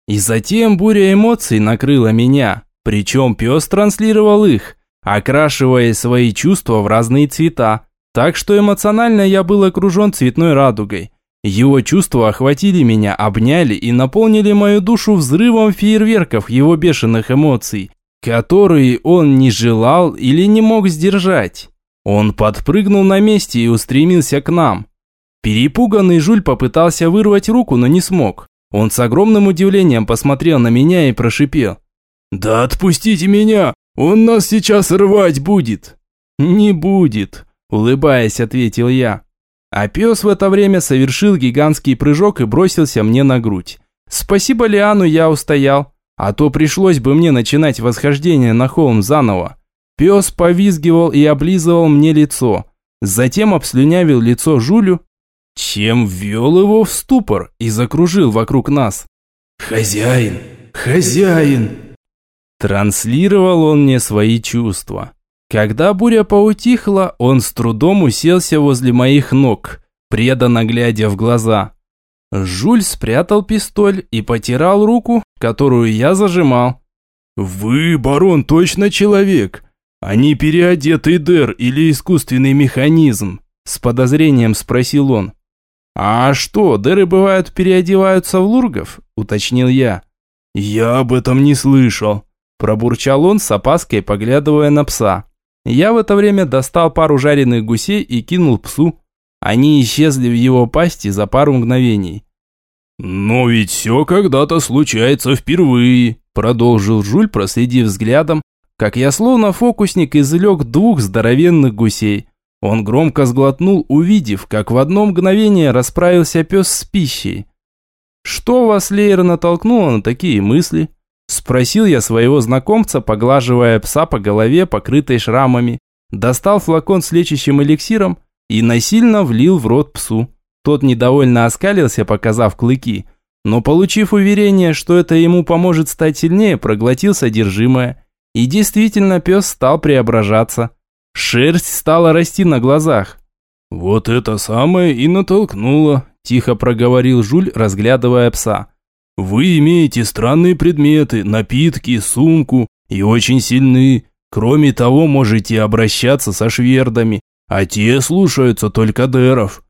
И затем буря эмоций накрыла меня. Причем пес транслировал их, окрашивая свои чувства в разные цвета. Так что эмоционально я был окружен цветной радугой. Его чувства охватили меня, обняли и наполнили мою душу взрывом фейерверков его бешеных эмоций, которые он не желал или не мог сдержать. Он подпрыгнул на месте и устремился к нам. Перепуганный Жуль попытался вырвать руку, но не смог. Он с огромным удивлением посмотрел на меня и прошипел. «Да отпустите меня! Он нас сейчас рвать будет!» «Не будет», – улыбаясь, ответил я. А пес в это время совершил гигантский прыжок и бросился мне на грудь. Спасибо Лиану я устоял, а то пришлось бы мне начинать восхождение на холм заново. Пес повизгивал и облизывал мне лицо, затем обслюнявил лицо Жулю, чем ввел его в ступор и закружил вокруг нас. «Хозяин! Хозяин!» Транслировал он мне свои чувства. Когда буря поутихла, он с трудом уселся возле моих ног, преданно глядя в глаза. Жуль спрятал пистоль и потирал руку, которую я зажимал. «Вы, барон, точно человек, а не переодетый дер или искусственный механизм?» С подозрением спросил он. «А что, дыры бывают переодеваются в лургов?» – уточнил я. «Я об этом не слышал», – пробурчал он с опаской, поглядывая на пса. Я в это время достал пару жареных гусей и кинул псу. Они исчезли в его пасти за пару мгновений. «Но ведь все когда-то случается впервые», продолжил Жуль, проследив взглядом, как я словно фокусник извлек двух здоровенных гусей. Он громко сглотнул, увидев, как в одно мгновение расправился пес с пищей. «Что вас, Лейер, натолкнуло на такие мысли?» Спросил я своего знакомца, поглаживая пса по голове, покрытой шрамами. Достал флакон с лечащим эликсиром и насильно влил в рот псу. Тот недовольно оскалился, показав клыки, но получив уверение, что это ему поможет стать сильнее, проглотил содержимое. И действительно пес стал преображаться. Шерсть стала расти на глазах. «Вот это самое и натолкнуло», – тихо проговорил Жуль, разглядывая пса. «Вы имеете странные предметы, напитки, сумку и очень сильны. Кроме того, можете обращаться со швердами, а те слушаются только деров».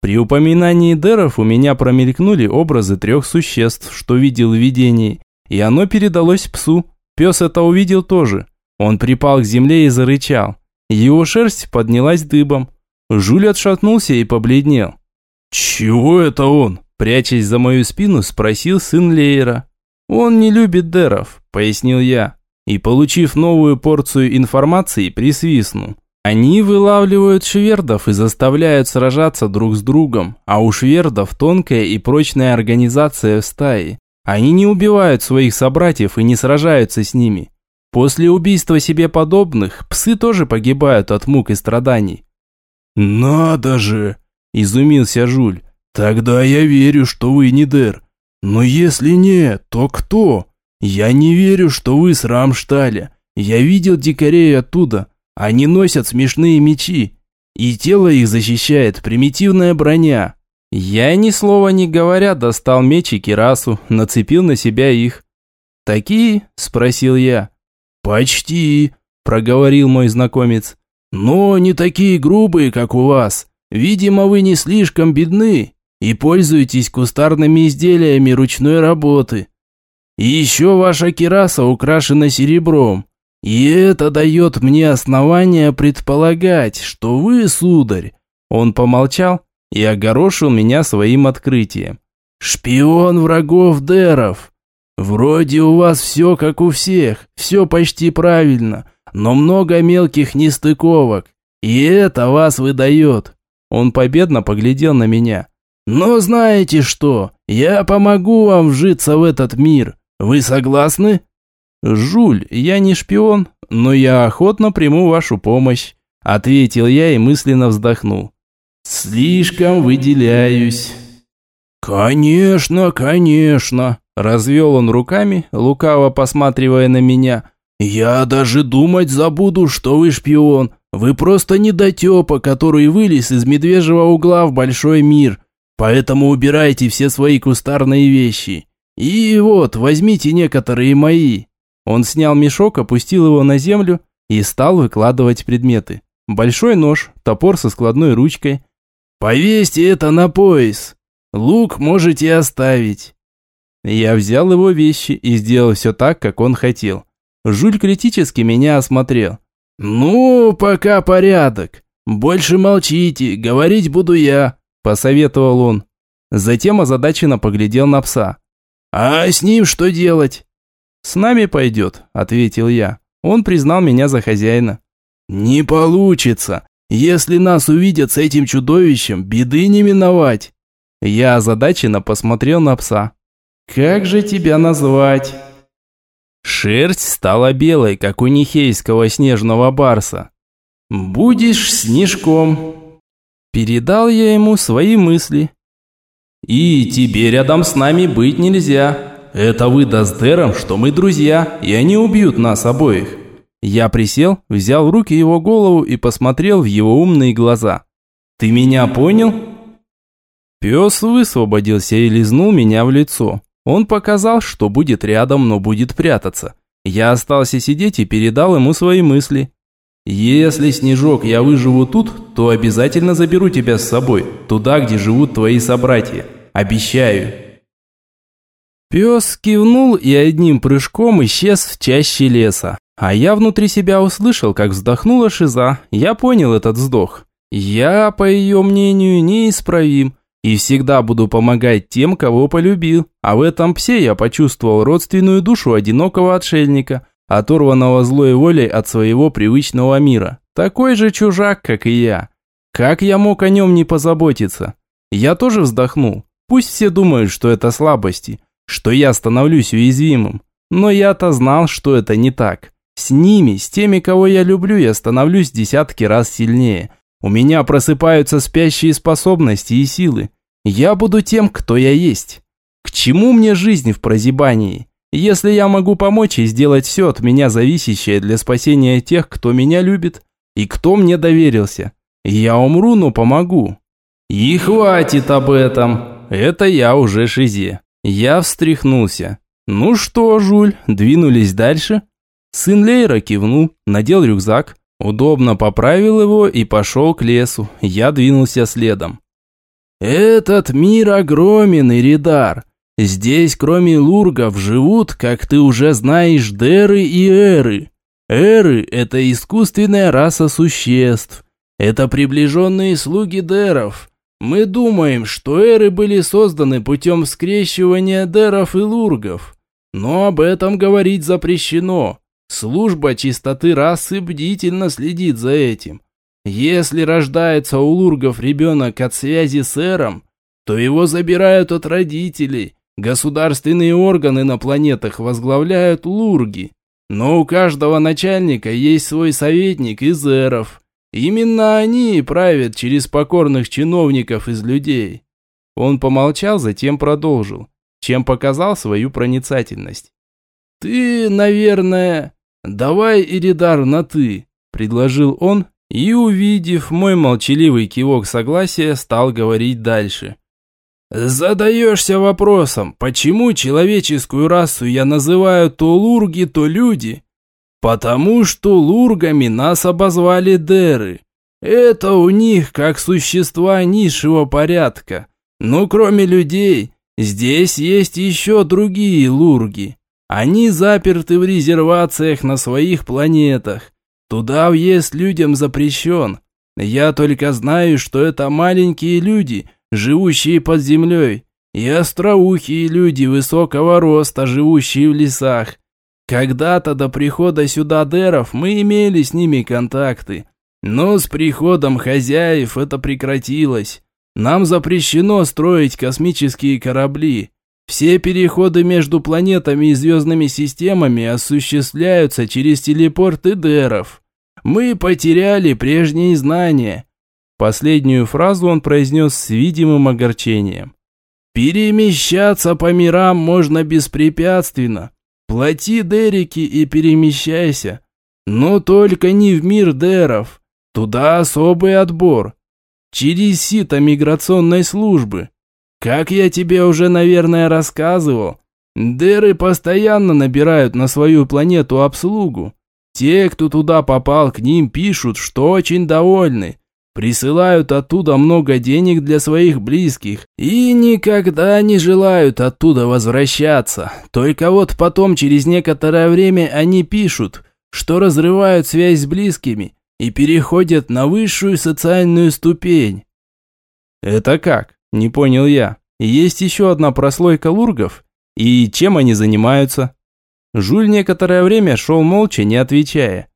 При упоминании деров у меня промелькнули образы трех существ, что видел в видении, и оно передалось псу. Пес это увидел тоже. Он припал к земле и зарычал. Его шерсть поднялась дыбом. Жуль отшатнулся и побледнел. «Чего это он?» Прячась за мою спину, спросил сын Лейера. «Он не любит деров», – пояснил я. И, получив новую порцию информации, присвистнул. Они вылавливают швердов и заставляют сражаться друг с другом, а у швердов тонкая и прочная организация в стае. Они не убивают своих собратьев и не сражаются с ними. После убийства себе подобных псы тоже погибают от мук и страданий. «Надо же!» – изумился Жуль. «Тогда я верю, что вы не Дер. Но если нет, то кто? Я не верю, что вы с Рамшталя. Я видел дикарей оттуда. Они носят смешные мечи. И тело их защищает примитивная броня». Я ни слова не говоря достал меч и кирасу, нацепил на себя их. «Такие?» – спросил я. «Почти», – проговорил мой знакомец. «Но не такие грубые, как у вас. Видимо, вы не слишком бедны и пользуетесь кустарными изделиями ручной работы. И еще ваша кираса украшена серебром. И это дает мне основание предполагать, что вы, сударь...» Он помолчал и огорошил меня своим открытием. «Шпион врагов Деров. Вроде у вас все как у всех, все почти правильно, но много мелких нестыковок, и это вас выдает». Он победно поглядел на меня. «Но знаете что? Я помогу вам вжиться в этот мир. Вы согласны?» «Жуль, я не шпион, но я охотно приму вашу помощь», ответил я и мысленно вздохнул. «Слишком выделяюсь». «Конечно, конечно», Развел он руками, лукаво посматривая на меня. «Я даже думать забуду, что вы шпион. Вы просто недотепа, который вылез из медвежьего угла в большой мир. Поэтому убирайте все свои кустарные вещи. И вот, возьмите некоторые мои». Он снял мешок, опустил его на землю и стал выкладывать предметы. Большой нож, топор со складной ручкой. «Повесьте это на пояс. Лук можете оставить. Я взял его вещи и сделал все так, как он хотел. Жуль критически меня осмотрел. «Ну, пока порядок. Больше молчите, говорить буду я», – посоветовал он. Затем озадаченно поглядел на пса. «А с ним что делать?» «С нами пойдет», – ответил я. Он признал меня за хозяина. «Не получится. Если нас увидят с этим чудовищем, беды не миновать». Я озадаченно посмотрел на пса. Как же тебя назвать?» Шерсть стала белой, как у нихейского снежного барса. «Будешь снежком». Передал я ему свои мысли. «И тебе рядом с нами быть нельзя. Это выдаст Дерам, что мы друзья, и они убьют нас обоих». Я присел, взял в руки его голову и посмотрел в его умные глаза. «Ты меня понял?» Пес высвободился и лизнул меня в лицо. Он показал, что будет рядом, но будет прятаться. Я остался сидеть и передал ему свои мысли. «Если, Снежок, я выживу тут, то обязательно заберу тебя с собой, туда, где живут твои собратья. Обещаю». Пес кивнул и одним прыжком исчез в чаще леса. А я внутри себя услышал, как вздохнула Шиза. Я понял этот вздох. Я, по ее мнению, неисправим и всегда буду помогать тем, кого полюбил. А в этом псе я почувствовал родственную душу одинокого отшельника, оторванного злой волей от своего привычного мира. Такой же чужак, как и я. Как я мог о нем не позаботиться? Я тоже вздохнул. Пусть все думают, что это слабости, что я становлюсь уязвимым. Но я-то знал, что это не так. С ними, с теми, кого я люблю, я становлюсь десятки раз сильнее. У меня просыпаются спящие способности и силы. Я буду тем, кто я есть. К чему мне жизнь в прозябании, если я могу помочь и сделать все от меня зависящее для спасения тех, кто меня любит и кто мне доверился? Я умру, но помогу. И хватит об этом. Это я уже шизе. Я встряхнулся. Ну что, Жуль, двинулись дальше? Сын Лейра кивнул, надел рюкзак, удобно поправил его и пошел к лесу. Я двинулся следом. Этот мир огромен, Иридар. Здесь, кроме лургов, живут, как ты уже знаешь, деры и эры. Эры – это искусственная раса существ. Это приближенные слуги деров. Мы думаем, что эры были созданы путем скрещивания деров и лургов. Но об этом говорить запрещено. Служба чистоты расы бдительно следит за этим. Если рождается у лургов ребенок от связи с эром, то его забирают от родителей. Государственные органы на планетах возглавляют лурги. Но у каждого начальника есть свой советник из эров. Именно они правят через покорных чиновников из людей. Он помолчал, затем продолжил, чем показал свою проницательность. «Ты, наверное...» «Давай, Иридар, на «ты», – предложил он, и, увидев мой молчаливый кивок согласия, стал говорить дальше. «Задаешься вопросом, почему человеческую расу я называю то лурги, то люди? Потому что лургами нас обозвали деры. Это у них как существа низшего порядка. Но кроме людей, здесь есть еще другие лурги. Они заперты в резервациях на своих планетах. Туда въезд людям запрещен. Я только знаю, что это маленькие люди, живущие под землей, и остроухие люди высокого роста, живущие в лесах. Когда-то до прихода сюда деров мы имели с ними контакты, но с приходом хозяев это прекратилось. Нам запрещено строить космические корабли. Все переходы между планетами и звездными системами осуществляются через телепорты деров. Мы потеряли прежние знания. Последнюю фразу он произнес с видимым огорчением. Перемещаться по мирам можно беспрепятственно. Плати Дерики и перемещайся. Но только не в мир Деров. Туда особый отбор. Через сито миграционной службы. Как я тебе уже, наверное, рассказывал, Деры постоянно набирают на свою планету обслугу. Те, кто туда попал, к ним пишут, что очень довольны. Присылают оттуда много денег для своих близких и никогда не желают оттуда возвращаться. Только вот потом, через некоторое время, они пишут, что разрывают связь с близкими и переходят на высшую социальную ступень. Это как? Не понял я. Есть еще одна прослойка лургов? И чем они занимаются? Жуль некоторое время шел молча, не отвечая.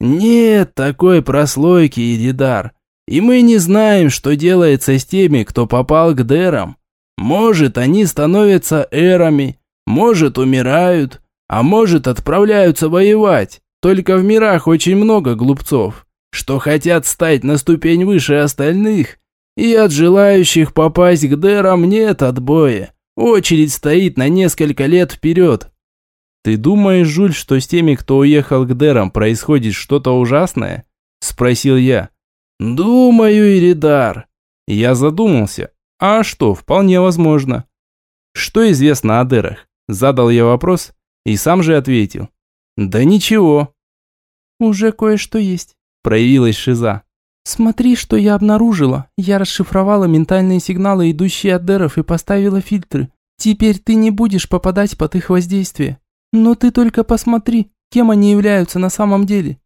«Нет такой прослойки, Иридар. И мы не знаем, что делается с теми, кто попал к Дерам. Может, они становятся эрами, может, умирают, а может, отправляются воевать. Только в мирах очень много глупцов, что хотят стать на ступень выше остальных, и от желающих попасть к дэрам нет отбоя. Очередь стоит на несколько лет вперед. «Ты думаешь, Жуль, что с теми, кто уехал к дэрам, происходит что-то ужасное?» – спросил я. «Думаю, Иридар». Я задумался. А что, вполне возможно. «Что известно о дэрах?» – задал я вопрос и сам же ответил. «Да ничего». «Уже кое-что есть», – проявилась Шиза. «Смотри, что я обнаружила. Я расшифровала ментальные сигналы, идущие от деров, и поставила фильтры. Теперь ты не будешь попадать под их воздействие. Но ты только посмотри, кем они являются на самом деле».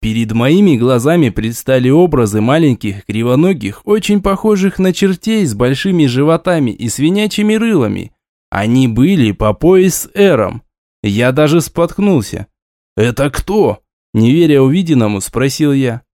Перед моими глазами предстали образы маленьких, кривоногих, очень похожих на чертей с большими животами и свинячьими рылами. Они были по пояс эром. Я даже споткнулся. «Это кто?» Не веря увиденному, спросил я.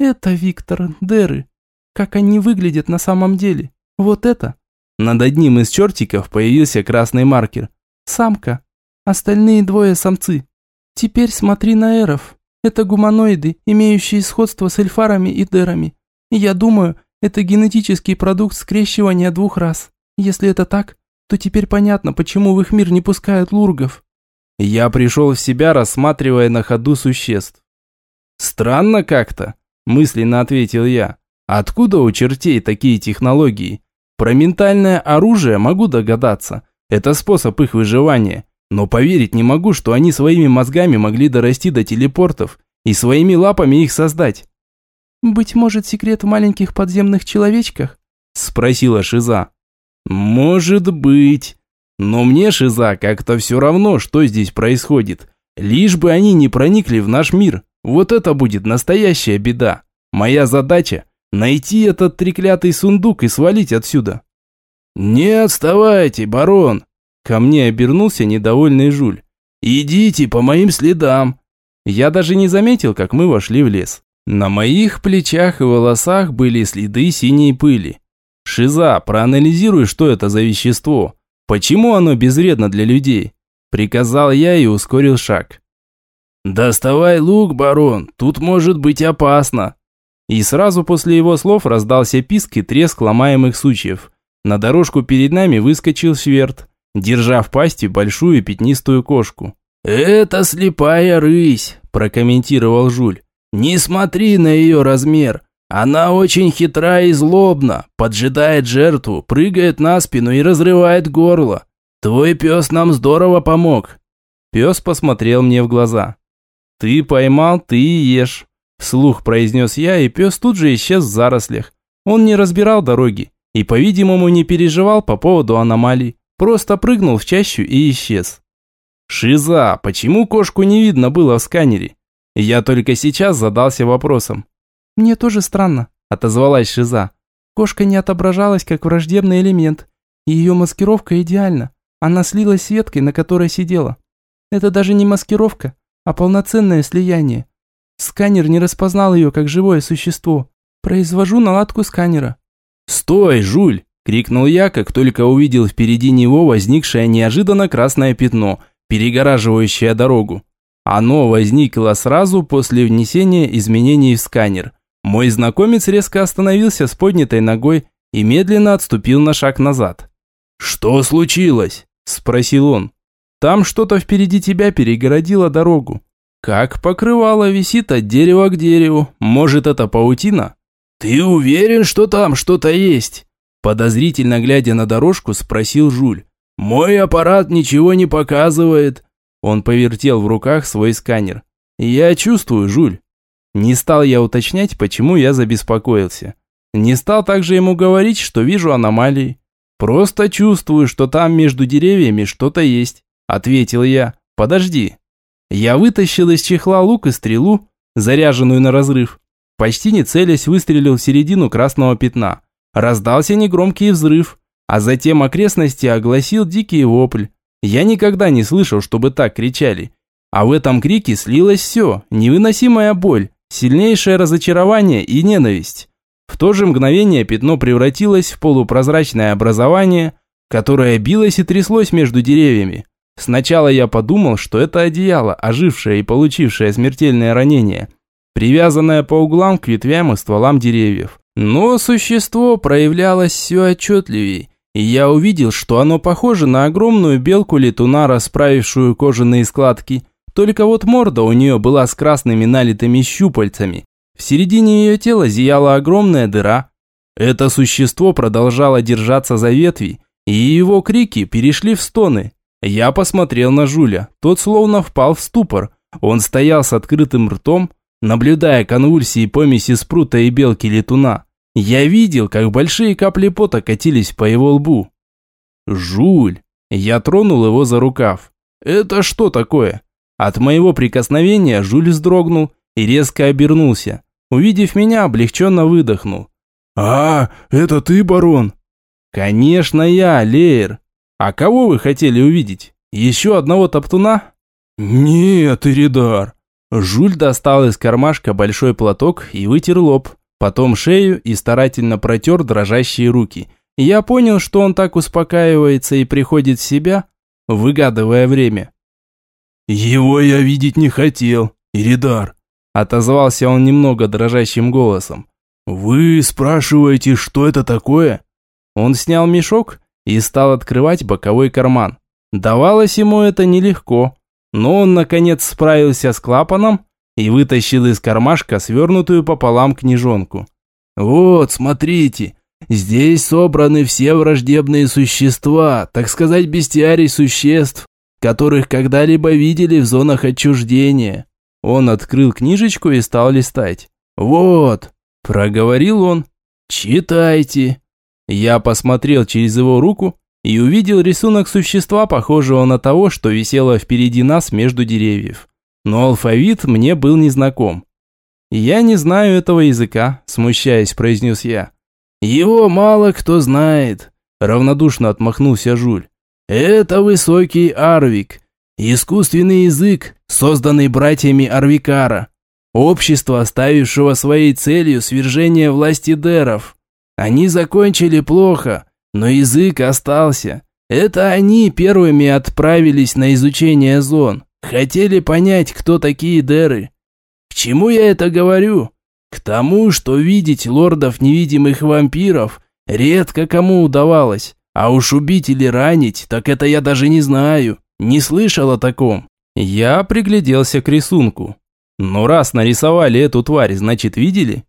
«Это Виктор Деры. Как они выглядят на самом деле? Вот это». Над одним из чертиков появился красный маркер. «Самка. Остальные двое самцы. Теперь смотри на эров. Это гуманоиды, имеющие сходство с эльфарами и дерами. Я думаю, это генетический продукт скрещивания двух рас. Если это так, то теперь понятно, почему в их мир не пускают лургов». Я пришел в себя, рассматривая на ходу существ. «Странно как-то мысленно ответил я. Откуда у чертей такие технологии? Про ментальное оружие могу догадаться. Это способ их выживания. Но поверить не могу, что они своими мозгами могли дорасти до телепортов и своими лапами их создать. «Быть может, секрет в маленьких подземных человечках?» – спросила Шиза. «Может быть. Но мне, Шиза, как-то все равно, что здесь происходит. Лишь бы они не проникли в наш мир. Вот это будет настоящая беда. Моя задача – найти этот треклятый сундук и свалить отсюда. «Не отставайте, барон!» Ко мне обернулся недовольный Жуль. «Идите по моим следам!» Я даже не заметил, как мы вошли в лес. На моих плечах и волосах были следы синей пыли. «Шиза, проанализируй, что это за вещество. Почему оно безвредно для людей?» Приказал я и ускорил шаг. «Доставай лук, барон, тут может быть опасно». И сразу после его слов раздался писк и треск ломаемых сучьев. На дорожку перед нами выскочил Шверт, держа в пасти большую пятнистую кошку. «Это слепая рысь», – прокомментировал Жуль. «Не смотри на ее размер. Она очень хитра и злобна, поджидает жертву, прыгает на спину и разрывает горло. Твой пес нам здорово помог». Пес посмотрел мне в глаза. «Ты поймал, ты ешь», – вслух произнес я, и пес тут же исчез в зарослях. Он не разбирал дороги и, по-видимому, не переживал по поводу аномалий, просто прыгнул в чащу и исчез. «Шиза, почему кошку не видно было в сканере?» Я только сейчас задался вопросом. «Мне тоже странно», – отозвалась Шиза. «Кошка не отображалась как враждебный элемент, ее маскировка идеальна. Она слилась с веткой, на которой сидела. Это даже не маскировка, а полноценное слияние. Сканер не распознал ее как живое существо. Произвожу наладку сканера. «Стой, Жуль!» – крикнул я, как только увидел впереди него возникшее неожиданно красное пятно, перегораживающее дорогу. Оно возникло сразу после внесения изменений в сканер. Мой знакомец резко остановился с поднятой ногой и медленно отступил на шаг назад. «Что случилось?» – спросил он. Там что-то впереди тебя перегородило дорогу. Как покрывало висит от дерева к дереву. Может, это паутина? Ты уверен, что там что-то есть? Подозрительно глядя на дорожку, спросил Жуль. Мой аппарат ничего не показывает. Он повертел в руках свой сканер. Я чувствую, Жуль. Не стал я уточнять, почему я забеспокоился. Не стал также ему говорить, что вижу аномалии. Просто чувствую, что там между деревьями что-то есть ответил я. Подожди. Я вытащил из чехла лук и стрелу, заряженную на разрыв. Почти не целясь, выстрелил в середину красного пятна. Раздался негромкий взрыв, а затем окрестности огласил дикий вопль. Я никогда не слышал, чтобы так кричали. А в этом крике слилось все, невыносимая боль, сильнейшее разочарование и ненависть. В то же мгновение пятно превратилось в полупрозрачное образование, которое билось и тряслось между деревьями. Сначала я подумал, что это одеяло, ожившее и получившее смертельное ранение, привязанное по углам к ветвям и стволам деревьев. Но существо проявлялось все отчетливее, и я увидел, что оно похоже на огромную белку-летуна, расправившую кожаные складки. Только вот морда у нее была с красными налитыми щупальцами. В середине ее тела зияла огромная дыра. Это существо продолжало держаться за ветви, и его крики перешли в стоны. Я посмотрел на Жуля, тот словно впал в ступор. Он стоял с открытым ртом, наблюдая конвульсии помеси спрута и белки-летуна. Я видел, как большие капли пота катились по его лбу. «Жуль!» Я тронул его за рукав. «Это что такое?» От моего прикосновения Жуль вздрогнул и резко обернулся. Увидев меня, облегченно выдохнул. «А, это ты, барон?» «Конечно я, Леер. А кого вы хотели увидеть? Еще одного топтуна?» «Нет, Иридар». Жуль достал из кармашка большой платок и вытер лоб, потом шею и старательно протер дрожащие руки. Я понял, что он так успокаивается и приходит в себя, выгадывая время. «Его я видеть не хотел, Иридар», – отозвался он немного дрожащим голосом. «Вы спрашиваете, что это такое?» Он снял мешок и стал открывать боковой карман. Давалось ему это нелегко, но он наконец справился с клапаном и вытащил из кармашка свернутую пополам книжонку. «Вот, смотрите, здесь собраны все враждебные существа, так сказать, бестиарий существ, которых когда-либо видели в зонах отчуждения». Он открыл книжечку и стал листать. «Вот», – проговорил он, – «читайте». Я посмотрел через его руку и увидел рисунок существа, похожего на того, что висело впереди нас между деревьев. Но алфавит мне был незнаком. «Я не знаю этого языка», – смущаясь, произнес я. «Его мало кто знает», – равнодушно отмахнулся Жуль. «Это высокий Арвик, искусственный язык, созданный братьями Арвикара, общество, оставившего своей целью свержение власти Деров. Они закончили плохо, но язык остался. Это они первыми отправились на изучение зон. Хотели понять, кто такие Деры. К чему я это говорю? К тому, что видеть лордов невидимых вампиров редко кому удавалось. А уж убить или ранить, так это я даже не знаю. Не слышал о таком. Я пригляделся к рисунку. Но раз нарисовали эту тварь, значит видели?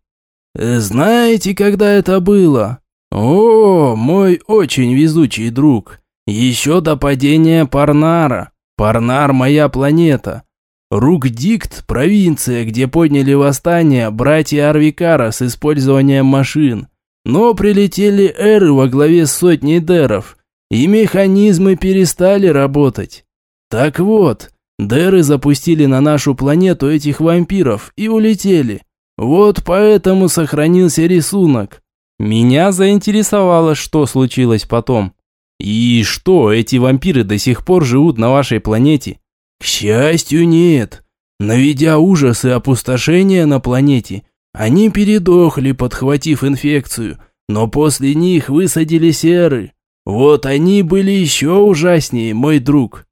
«Знаете, когда это было?» «О, мой очень везучий друг! Еще до падения Парнара. Парнар – моя планета. Рукдикт – провинция, где подняли восстание братья Арвикара с использованием машин. Но прилетели эры во главе с сотней деров, и механизмы перестали работать. Так вот, деры запустили на нашу планету этих вампиров и улетели. Вот поэтому сохранился рисунок. Меня заинтересовало, что случилось потом. И что, эти вампиры до сих пор живут на вашей планете? К счастью, нет. Наведя ужас и опустошение на планете, они передохли, подхватив инфекцию, но после них высадили серы. Вот они были еще ужаснее, мой друг.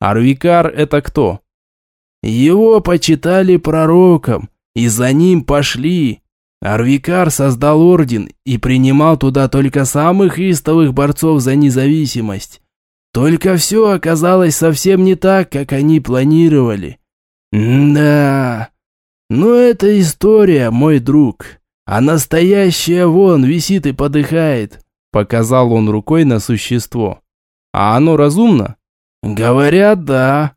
Арвикар это кто? Его почитали пророком, и за ним пошли. Арвикар создал орден и принимал туда только самых истовых борцов за независимость. Только все оказалось совсем не так, как они планировали. да. Но это история, мой друг. А настоящая вон висит и подыхает. Показал он рукой на существо. А оно разумно? Говорят, да.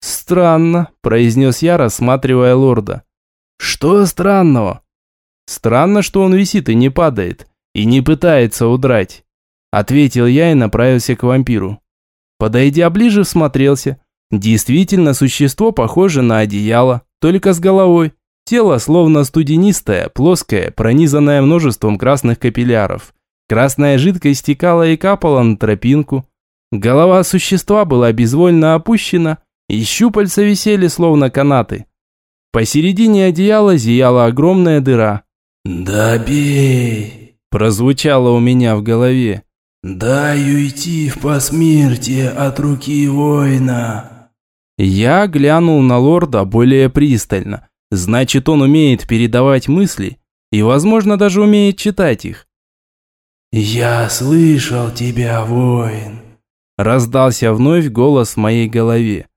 Странно, произнес я, рассматривая лорда. Что странного? Странно, что он висит и не падает, и не пытается удрать. Ответил я и направился к вампиру. Подойдя ближе, всмотрелся. Действительно, существо похоже на одеяло, только с головой. Тело словно студенистое, плоское, пронизанное множеством красных капилляров. Красная жидкость стекала и капала на тропинку. Голова существа была безвольно опущена, и щупальца висели словно канаты. Посередине одеяла зияла огромная дыра. «Добей!» – прозвучало у меня в голове. Дай уйти в посмертие от руки воина. Я глянул на лорда более пристально. Значит, он умеет передавать мысли и, возможно, даже умеет читать их. «Я слышал тебя, воин!» Раздался вновь голос в моей голове.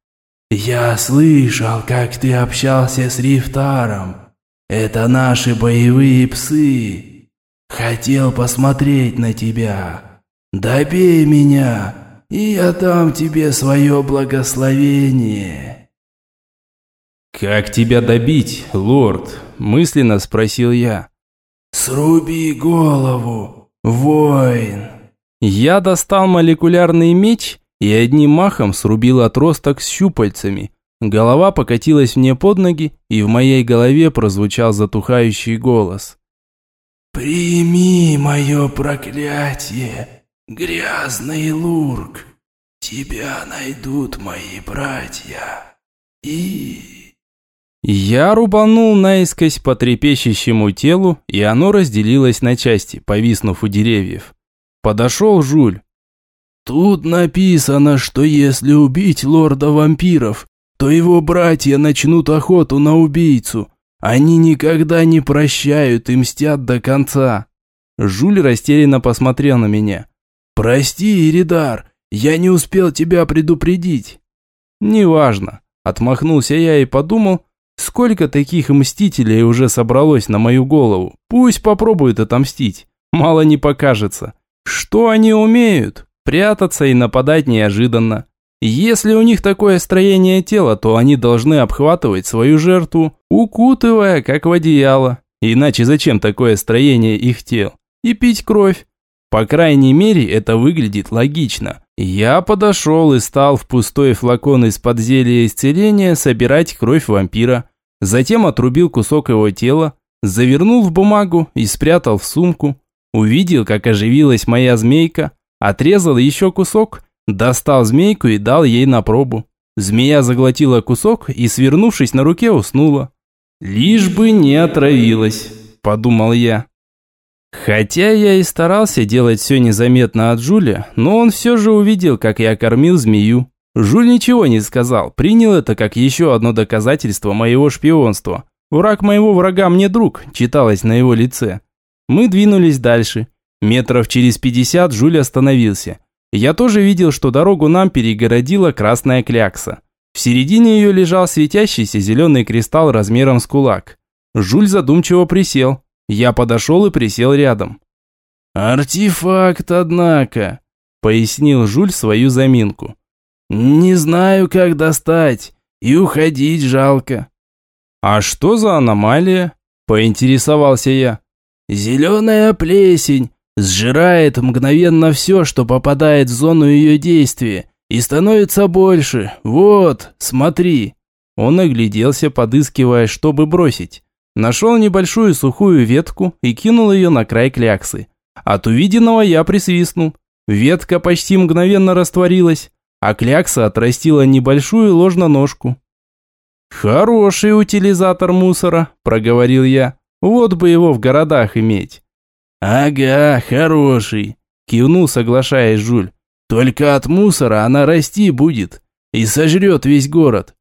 «Я слышал, как ты общался с Рифтаром. Это наши боевые псы. Хотел посмотреть на тебя. Добей меня, и я дам тебе свое благословение». «Как тебя добить, лорд?» – мысленно спросил я. «Сруби голову, воин!» Я достал молекулярный меч и одним махом срубил отросток с щупальцами. Голова покатилась мне под ноги, и в моей голове прозвучал затухающий голос. «Прими мое проклятие, грязный лурк. Тебя найдут мои братья. И...» Я рубанул наискось по трепещущему телу, и оно разделилось на части, повиснув у деревьев. Подошел Жуль. «Тут написано, что если убить лорда вампиров, то его братья начнут охоту на убийцу. Они никогда не прощают и мстят до конца». Жуль растерянно посмотрел на меня. «Прости, Иридар, я не успел тебя предупредить». «Неважно», – отмахнулся я и подумал, сколько таких мстителей уже собралось на мою голову. Пусть попробуют отомстить, мало не покажется. Что они умеют? Прятаться и нападать неожиданно. Если у них такое строение тела, то они должны обхватывать свою жертву, укутывая, как в одеяло. Иначе зачем такое строение их тел? И пить кровь. По крайней мере, это выглядит логично. Я подошел и стал в пустой флакон из-под зелья исцеления собирать кровь вампира. Затем отрубил кусок его тела, завернул в бумагу и спрятал в сумку. Увидел, как оживилась моя змейка, отрезал еще кусок, достал змейку и дал ей на пробу. Змея заглотила кусок и, свернувшись на руке, уснула. «Лишь бы не отравилась», – подумал я. Хотя я и старался делать все незаметно от Жуля, но он все же увидел, как я кормил змею. Жуль ничего не сказал, принял это как еще одно доказательство моего шпионства. «Враг моего врага мне друг», читалось на его лице. Мы двинулись дальше. Метров через пятьдесят Жуль остановился. Я тоже видел, что дорогу нам перегородила красная клякса. В середине ее лежал светящийся зеленый кристалл размером с кулак. Жуль задумчиво присел. Я подошел и присел рядом. «Артефакт, однако», – пояснил Жуль свою заминку. «Не знаю, как достать, и уходить жалко». «А что за аномалия?» – поинтересовался я. Зеленая плесень сжирает мгновенно все, что попадает в зону ее действия, и становится больше. Вот, смотри. Он огляделся, подыскивая, чтобы бросить. Нашел небольшую сухую ветку и кинул ее на край кляксы. От увиденного я присвистнул. Ветка почти мгновенно растворилась, а клякса отрастила небольшую ложноножку. «Хороший утилизатор мусора», – проговорил я. Вот бы его в городах иметь. Ага, хороший, кивнул, соглашаясь Жуль. Только от мусора она расти будет и сожрет весь город.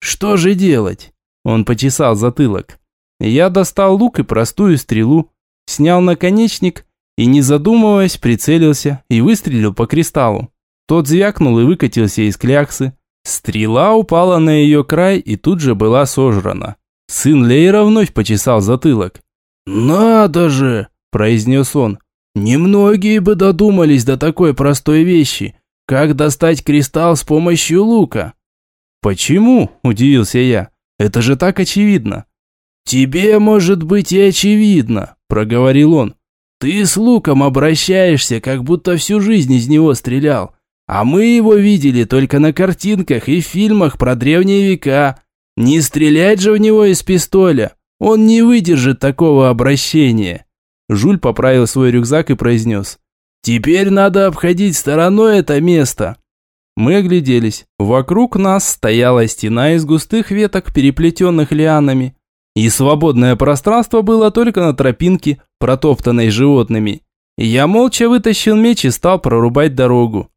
Что же делать? Он почесал затылок. Я достал лук и простую стрелу, снял наконечник и, не задумываясь, прицелился и выстрелил по кристаллу. Тот звякнул и выкатился из кляксы. Стрела упала на ее край и тут же была сожрана. Сын Лейра вновь почесал затылок. «Надо же!» – произнес он. «Немногие бы додумались до такой простой вещи, как достать кристалл с помощью лука». «Почему?» – удивился я. «Это же так очевидно». «Тебе, может быть, и очевидно», – проговорил он. «Ты с луком обращаешься, как будто всю жизнь из него стрелял. А мы его видели только на картинках и фильмах про древние века. Не стрелять же в него из пистоля. Он не выдержит такого обращения. Жуль поправил свой рюкзак и произнес. Теперь надо обходить стороной это место. Мы огляделись. Вокруг нас стояла стена из густых веток, переплетенных лианами. И свободное пространство было только на тропинке, протоптанной животными. Я молча вытащил меч и стал прорубать дорогу.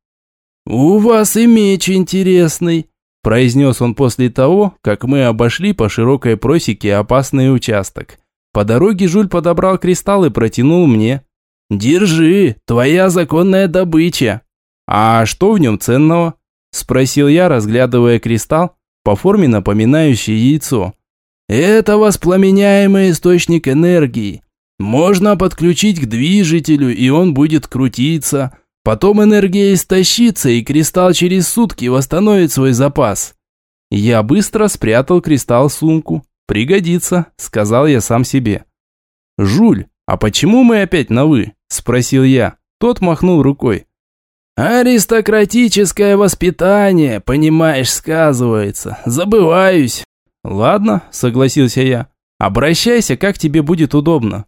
«У вас и меч интересный», – произнес он после того, как мы обошли по широкой просеке опасный участок. По дороге Жуль подобрал кристалл и протянул мне. «Держи, твоя законная добыча». «А что в нем ценного?» – спросил я, разглядывая кристалл, по форме напоминающий яйцо. «Это воспламеняемый источник энергии. Можно подключить к движителю, и он будет крутиться. Потом энергия истощится, и кристалл через сутки восстановит свой запас». Я быстро спрятал кристалл в сумку. «Пригодится», – сказал я сам себе. «Жуль, а почему мы опять на «вы»?» – спросил я. Тот махнул рукой. «Аристократическое воспитание, понимаешь, сказывается. Забываюсь». «Ладно», – согласился я. «Обращайся, как тебе будет удобно».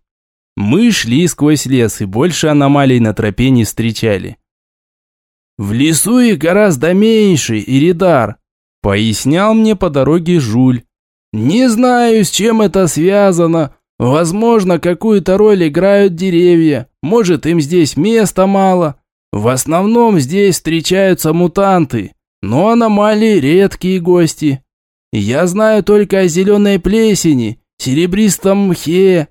Мы шли сквозь лес и больше аномалий на тропе не встречали. «В лесу их гораздо меньше, Иридар», – пояснял мне по дороге Жуль. «Не знаю, с чем это связано. Возможно, какую-то роль играют деревья. Может, им здесь места мало. В основном здесь встречаются мутанты, но аномалии редкие гости. Я знаю только о зеленой плесени, серебристом мхе.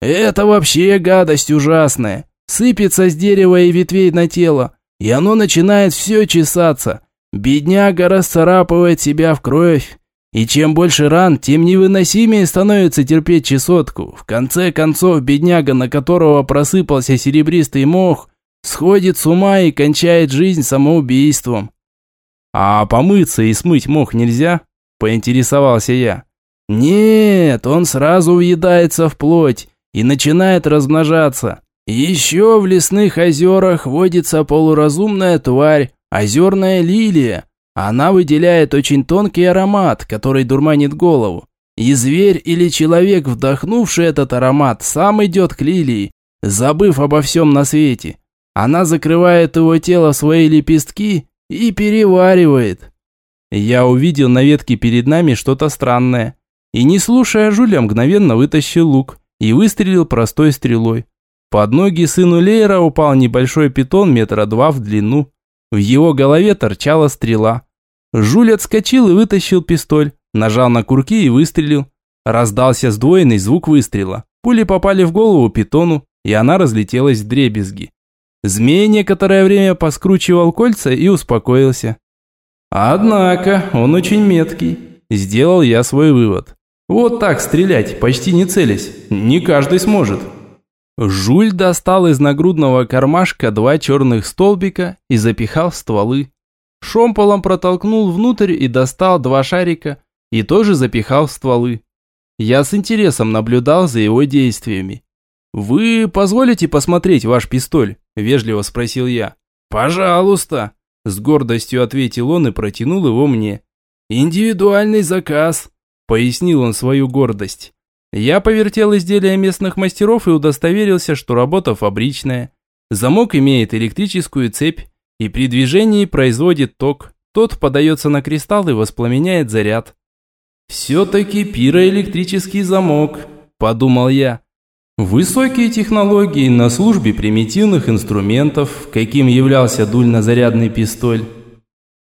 Это вообще гадость ужасная. Сыпется с дерева и ветвей на тело, и оно начинает все чесаться. Бедняга расцарапывает себя в кровь. И чем больше ран, тем невыносимее становится терпеть чесотку. В конце концов, бедняга, на которого просыпался серебристый мох, Сходит с ума и кончает жизнь самоубийством. А помыться и смыть мох нельзя? Поинтересовался я. Нет, он сразу въедается в плоть и начинает размножаться. Еще в лесных озерах водится полуразумная тварь, озерная лилия. Она выделяет очень тонкий аромат, который дурманит голову. И зверь или человек, вдохнувший этот аромат, сам идет к лилии, забыв обо всем на свете. Она закрывает его тело в свои лепестки и переваривает. Я увидел на ветке перед нами что-то странное. И не слушая Жуля, мгновенно вытащил лук и выстрелил простой стрелой. Под ноги сыну Лейера упал небольшой питон метра два в длину. В его голове торчала стрела. Жуль отскочил и вытащил пистоль, нажал на курки и выстрелил. Раздался сдвоенный звук выстрела. Пули попали в голову питону, и она разлетелась в дребезги. Змей некоторое время поскручивал кольца и успокоился. Однако, он очень меткий. Сделал я свой вывод. Вот так стрелять, почти не целясь, не каждый сможет. Жуль достал из нагрудного кармашка два черных столбика и запихал в стволы. Шомполом протолкнул внутрь и достал два шарика и тоже запихал в стволы. Я с интересом наблюдал за его действиями. «Вы позволите посмотреть ваш пистоль?» – вежливо спросил я. «Пожалуйста!» – с гордостью ответил он и протянул его мне. «Индивидуальный заказ!» – пояснил он свою гордость. Я повертел изделия местных мастеров и удостоверился, что работа фабричная. Замок имеет электрическую цепь и при движении производит ток. Тот подается на кристалл и воспламеняет заряд. «Все-таки пироэлектрический замок», – подумал я. Высокие технологии на службе примитивных инструментов, каким являлся дульнозарядный пистоль.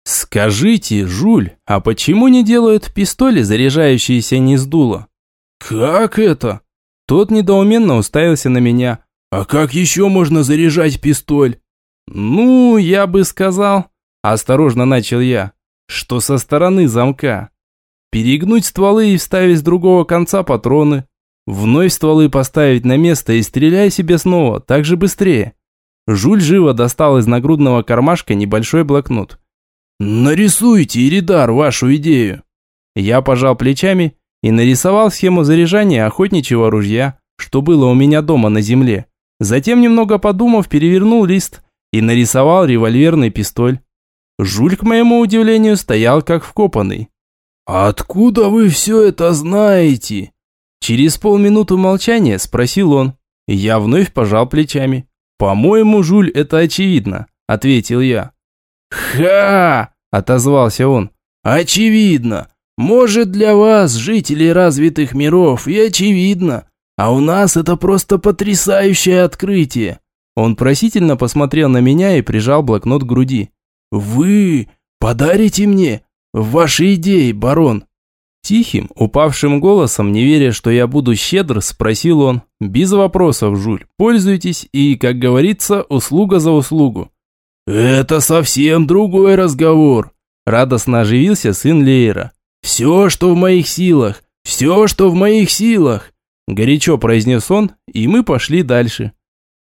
Скажите, Жуль, а почему не делают пистоли, заряжающиеся не с дула? Как это? Тот недоуменно уставился на меня. А как еще можно заряжать пистоль? Ну, я бы сказал, осторожно начал я, что со стороны замка. Перегнуть стволы и вставить с другого конца патроны, Вновь стволы поставить на место и стреляй себе снова, так же быстрее. Жуль живо достал из нагрудного кармашка небольшой блокнот. «Нарисуйте, Иридар, вашу идею!» Я пожал плечами и нарисовал схему заряжания охотничьего ружья, что было у меня дома на земле. Затем, немного подумав, перевернул лист и нарисовал револьверный пистоль. Жуль, к моему удивлению, стоял как вкопанный. «Откуда вы все это знаете?» Через полминуты молчания спросил он. Я вновь пожал плечами. «По-моему, Жуль, это очевидно», – ответил я. «Ха!» – отозвался он. «Очевидно. Может, для вас, жителей развитых миров, и очевидно. А у нас это просто потрясающее открытие. Он просительно посмотрел на меня и прижал блокнот к груди. «Вы подарите мне ваши идеи, барон?» Тихим, упавшим голосом, не веря, что я буду щедр, спросил он. «Без вопросов, Жуль, пользуйтесь и, как говорится, услуга за услугу». «Это совсем другой разговор», – радостно оживился сын Лейера. «Все, что в моих силах, все, что в моих силах», – горячо произнес он, и мы пошли дальше.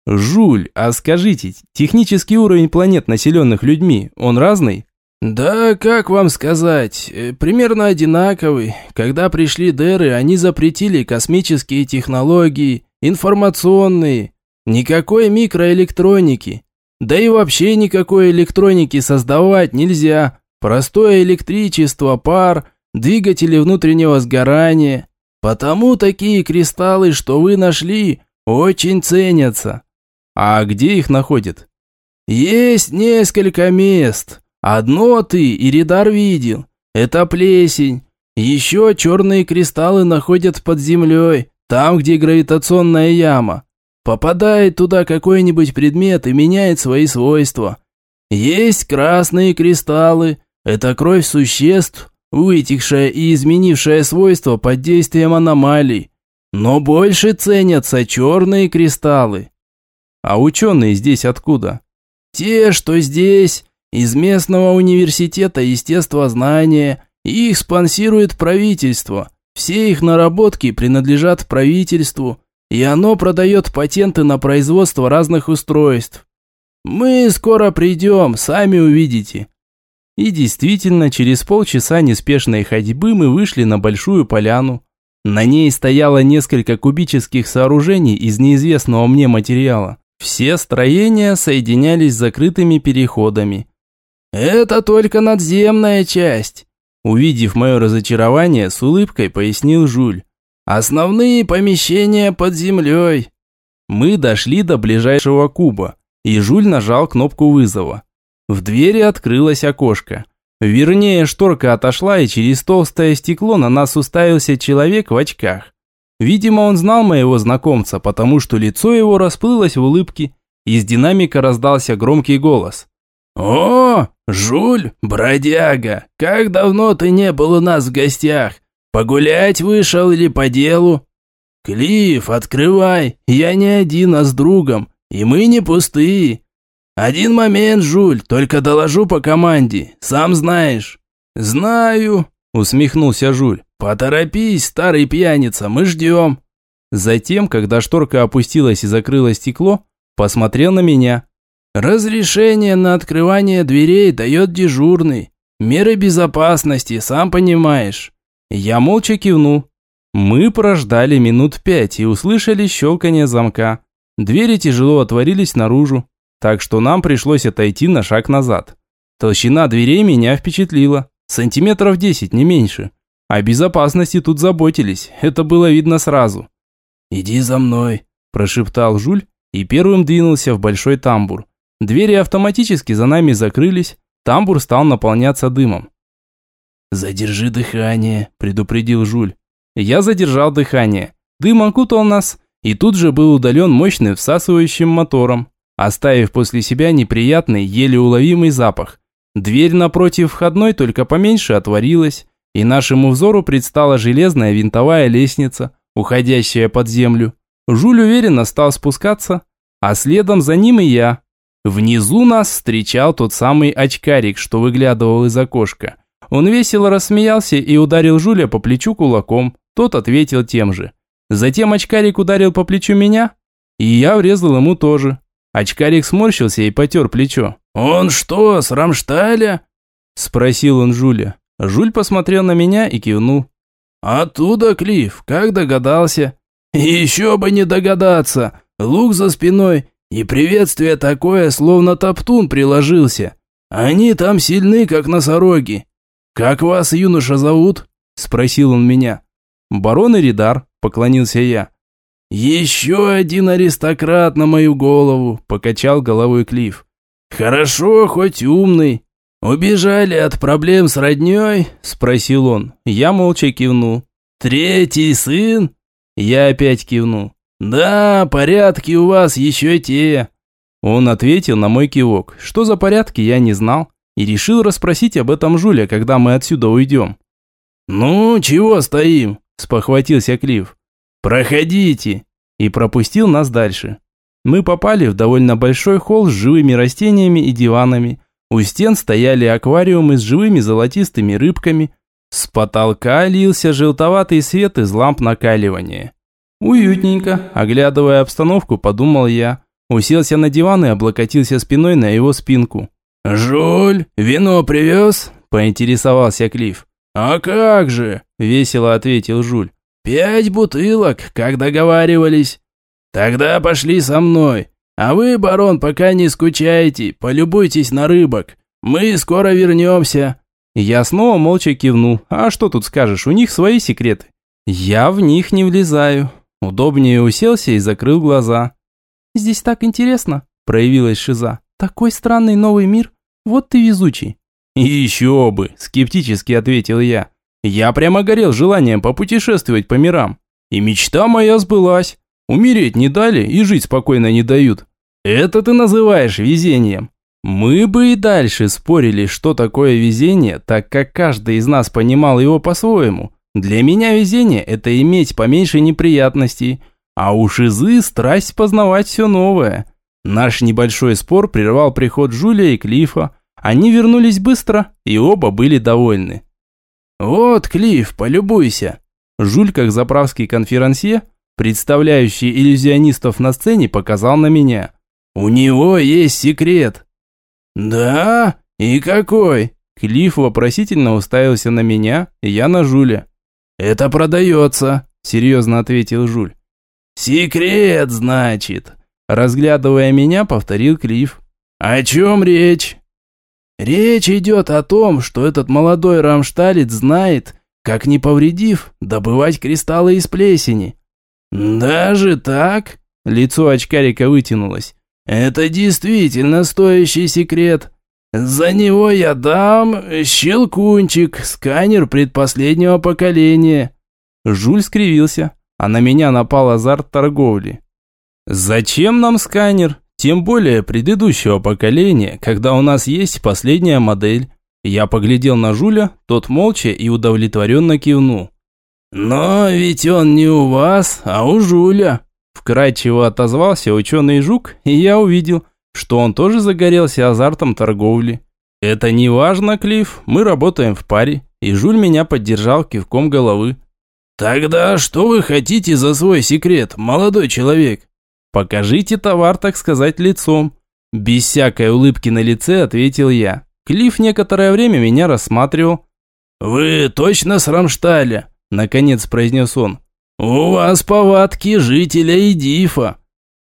«Жуль, а скажите, технический уровень планет, населенных людьми, он разный?» «Да, как вам сказать, э, примерно одинаковый. Когда пришли Деры, они запретили космические технологии, информационные, никакой микроэлектроники. Да и вообще никакой электроники создавать нельзя. Простое электричество, пар, двигатели внутреннего сгорания. Потому такие кристаллы, что вы нашли, очень ценятся». «А где их находят?» «Есть несколько мест». Одно ты, Иридар, видел. Это плесень. Еще черные кристаллы находят под землей, там, где гравитационная яма. Попадает туда какой-нибудь предмет и меняет свои свойства. Есть красные кристаллы. Это кровь существ, вытекшая и изменившая свойства под действием аномалий. Но больше ценятся черные кристаллы. А ученые здесь откуда? Те, что здесь, из местного университета естествознания, их спонсирует правительство. Все их наработки принадлежат правительству, и оно продает патенты на производство разных устройств. Мы скоро придем, сами увидите. И действительно, через полчаса неспешной ходьбы мы вышли на большую поляну. На ней стояло несколько кубических сооружений из неизвестного мне материала. Все строения соединялись закрытыми переходами. «Это только надземная часть», – увидев мое разочарование, с улыбкой пояснил Жуль. «Основные помещения под землей». Мы дошли до ближайшего куба, и Жуль нажал кнопку вызова. В двери открылось окошко. Вернее, шторка отошла, и через толстое стекло на нас уставился человек в очках. Видимо, он знал моего знакомца, потому что лицо его расплылось в улыбке. Из динамика раздался громкий голос. «О, Жуль, бродяга, как давно ты не был у нас в гостях? Погулять вышел или по делу?» «Клифф, открывай, я не один, а с другом, и мы не пустые. Один момент, Жуль, только доложу по команде, сам знаешь». «Знаю», – усмехнулся Жуль. «Поторопись, старый пьяница, мы ждем». Затем, когда шторка опустилась и закрыла стекло, посмотрел на меня. Разрешение на открывание дверей дает дежурный. Меры безопасности, сам понимаешь. Я молча кивнул. Мы прождали минут пять и услышали щелканье замка. Двери тяжело отворились наружу, так что нам пришлось отойти на шаг назад. Толщина дверей меня впечатлила. Сантиметров десять, не меньше. О безопасности тут заботились, это было видно сразу. «Иди за мной», – прошептал Жуль и первым двинулся в большой тамбур. Двери автоматически за нами закрылись, тамбур стал наполняться дымом. «Задержи дыхание», – предупредил Жуль. Я задержал дыхание. Дым окутал нас, и тут же был удален мощным всасывающим мотором, оставив после себя неприятный, еле уловимый запах. Дверь напротив входной только поменьше отворилась, и нашему взору предстала железная винтовая лестница, уходящая под землю. Жуль уверенно стал спускаться, а следом за ним и я, Внизу нас встречал тот самый очкарик, что выглядывал из окошка. Он весело рассмеялся и ударил Жуля по плечу кулаком. Тот ответил тем же. Затем очкарик ударил по плечу меня, и я врезал ему тоже. Очкарик сморщился и потер плечо. «Он что, с Рамшталя?» Спросил он Жуля. Жуль посмотрел на меня и кивнул. «Оттуда, Клифф, как догадался?» «Еще бы не догадаться! Лук за спиной и приветствие такое, словно топтун приложился. Они там сильны, как носороги. Как вас, юноша, зовут?» Спросил он меня. «Барон Эридар», поклонился я. «Еще один аристократ на мою голову», покачал головой Клифф. «Хорошо, хоть умный. Убежали от проблем с родней?» Спросил он. Я молча кивнул. «Третий сын?» Я опять кивнул. «Да, порядки у вас еще те. Он ответил на мой кивок. Что за порядки, я не знал. И решил расспросить об этом Жуля, когда мы отсюда уйдем. «Ну, чего стоим?» – спохватился Клифф. «Проходите!» И пропустил нас дальше. Мы попали в довольно большой холл с живыми растениями и диванами. У стен стояли аквариумы с живыми золотистыми рыбками. С потолка лился желтоватый свет из ламп накаливания. Уютненько, оглядывая обстановку, подумал я. Уселся на диван и облокотился спиной на его спинку. «Жуль, вино привез?» – поинтересовался Клифф. «А как же?» – весело ответил Жуль. «Пять бутылок, как договаривались». «Тогда пошли со мной. А вы, барон, пока не скучайте, полюбуйтесь на рыбок. Мы скоро вернемся». Я снова молча кивнул. А что тут скажешь, у них свои секреты. Я в них не влезаю. Удобнее уселся и закрыл глаза. «Здесь так интересно», – проявилась Шиза. «Такой странный новый мир. Вот ты везучий». «Еще бы», – скептически ответил я. «Я прямо горел желанием попутешествовать по мирам. И мечта моя сбылась. Умереть не дали и жить спокойно не дают. Это ты называешь везением. Мы бы и дальше спорили, что такое везение, так как каждый из нас понимал его по-своему. Для меня везение – это иметь поменьше неприятностей, а у Шизы страсть познавать все новое. Наш небольшой спор прервал приход Жулия и Клифа. Они вернулись быстро, и оба были довольны. «Вот, Клифф, полюбуйся!» Жуль, как заправский конферансье, представляющий иллюзионистов на сцене, показал на меня. «У него есть секрет». «Да? И какой?» Клифф вопросительно уставился на меня, и я на Жуля. «Это продается», – серьезно ответил Жуль. «Секрет, значит», – разглядывая меня, повторил Клифф. «О чем речь?» «Речь идет о том, что этот молодой рамшталец знает, как не повредив, добывать кристаллы из плесени. «Даже так?» Лицо очкарика вытянулось. «Это действительно стоящий секрет. За него я дам щелкунчик, сканер предпоследнего поколения». Жуль скривился, а на меня напал азарт торговли. «Зачем нам сканер? Тем более предыдущего поколения, когда у нас есть последняя модель». Я поглядел на Жуля, тот молча и удовлетворенно кивнул. «Но ведь он не у вас, а у Жуля», – вкрадчиво отозвался ученый жук, и я увидел, что он тоже загорелся азартом торговли. «Это не важно, Клифф, мы работаем в паре», и Жуль меня поддержал кивком головы. «Тогда что вы хотите за свой секрет, молодой человек?» «Покажите товар, так сказать, лицом». Без всякой улыбки на лице ответил я. Клифф некоторое время меня рассматривал. «Вы точно с Рамшталя?» Наконец произнес он. «У вас повадки жителя Идифа».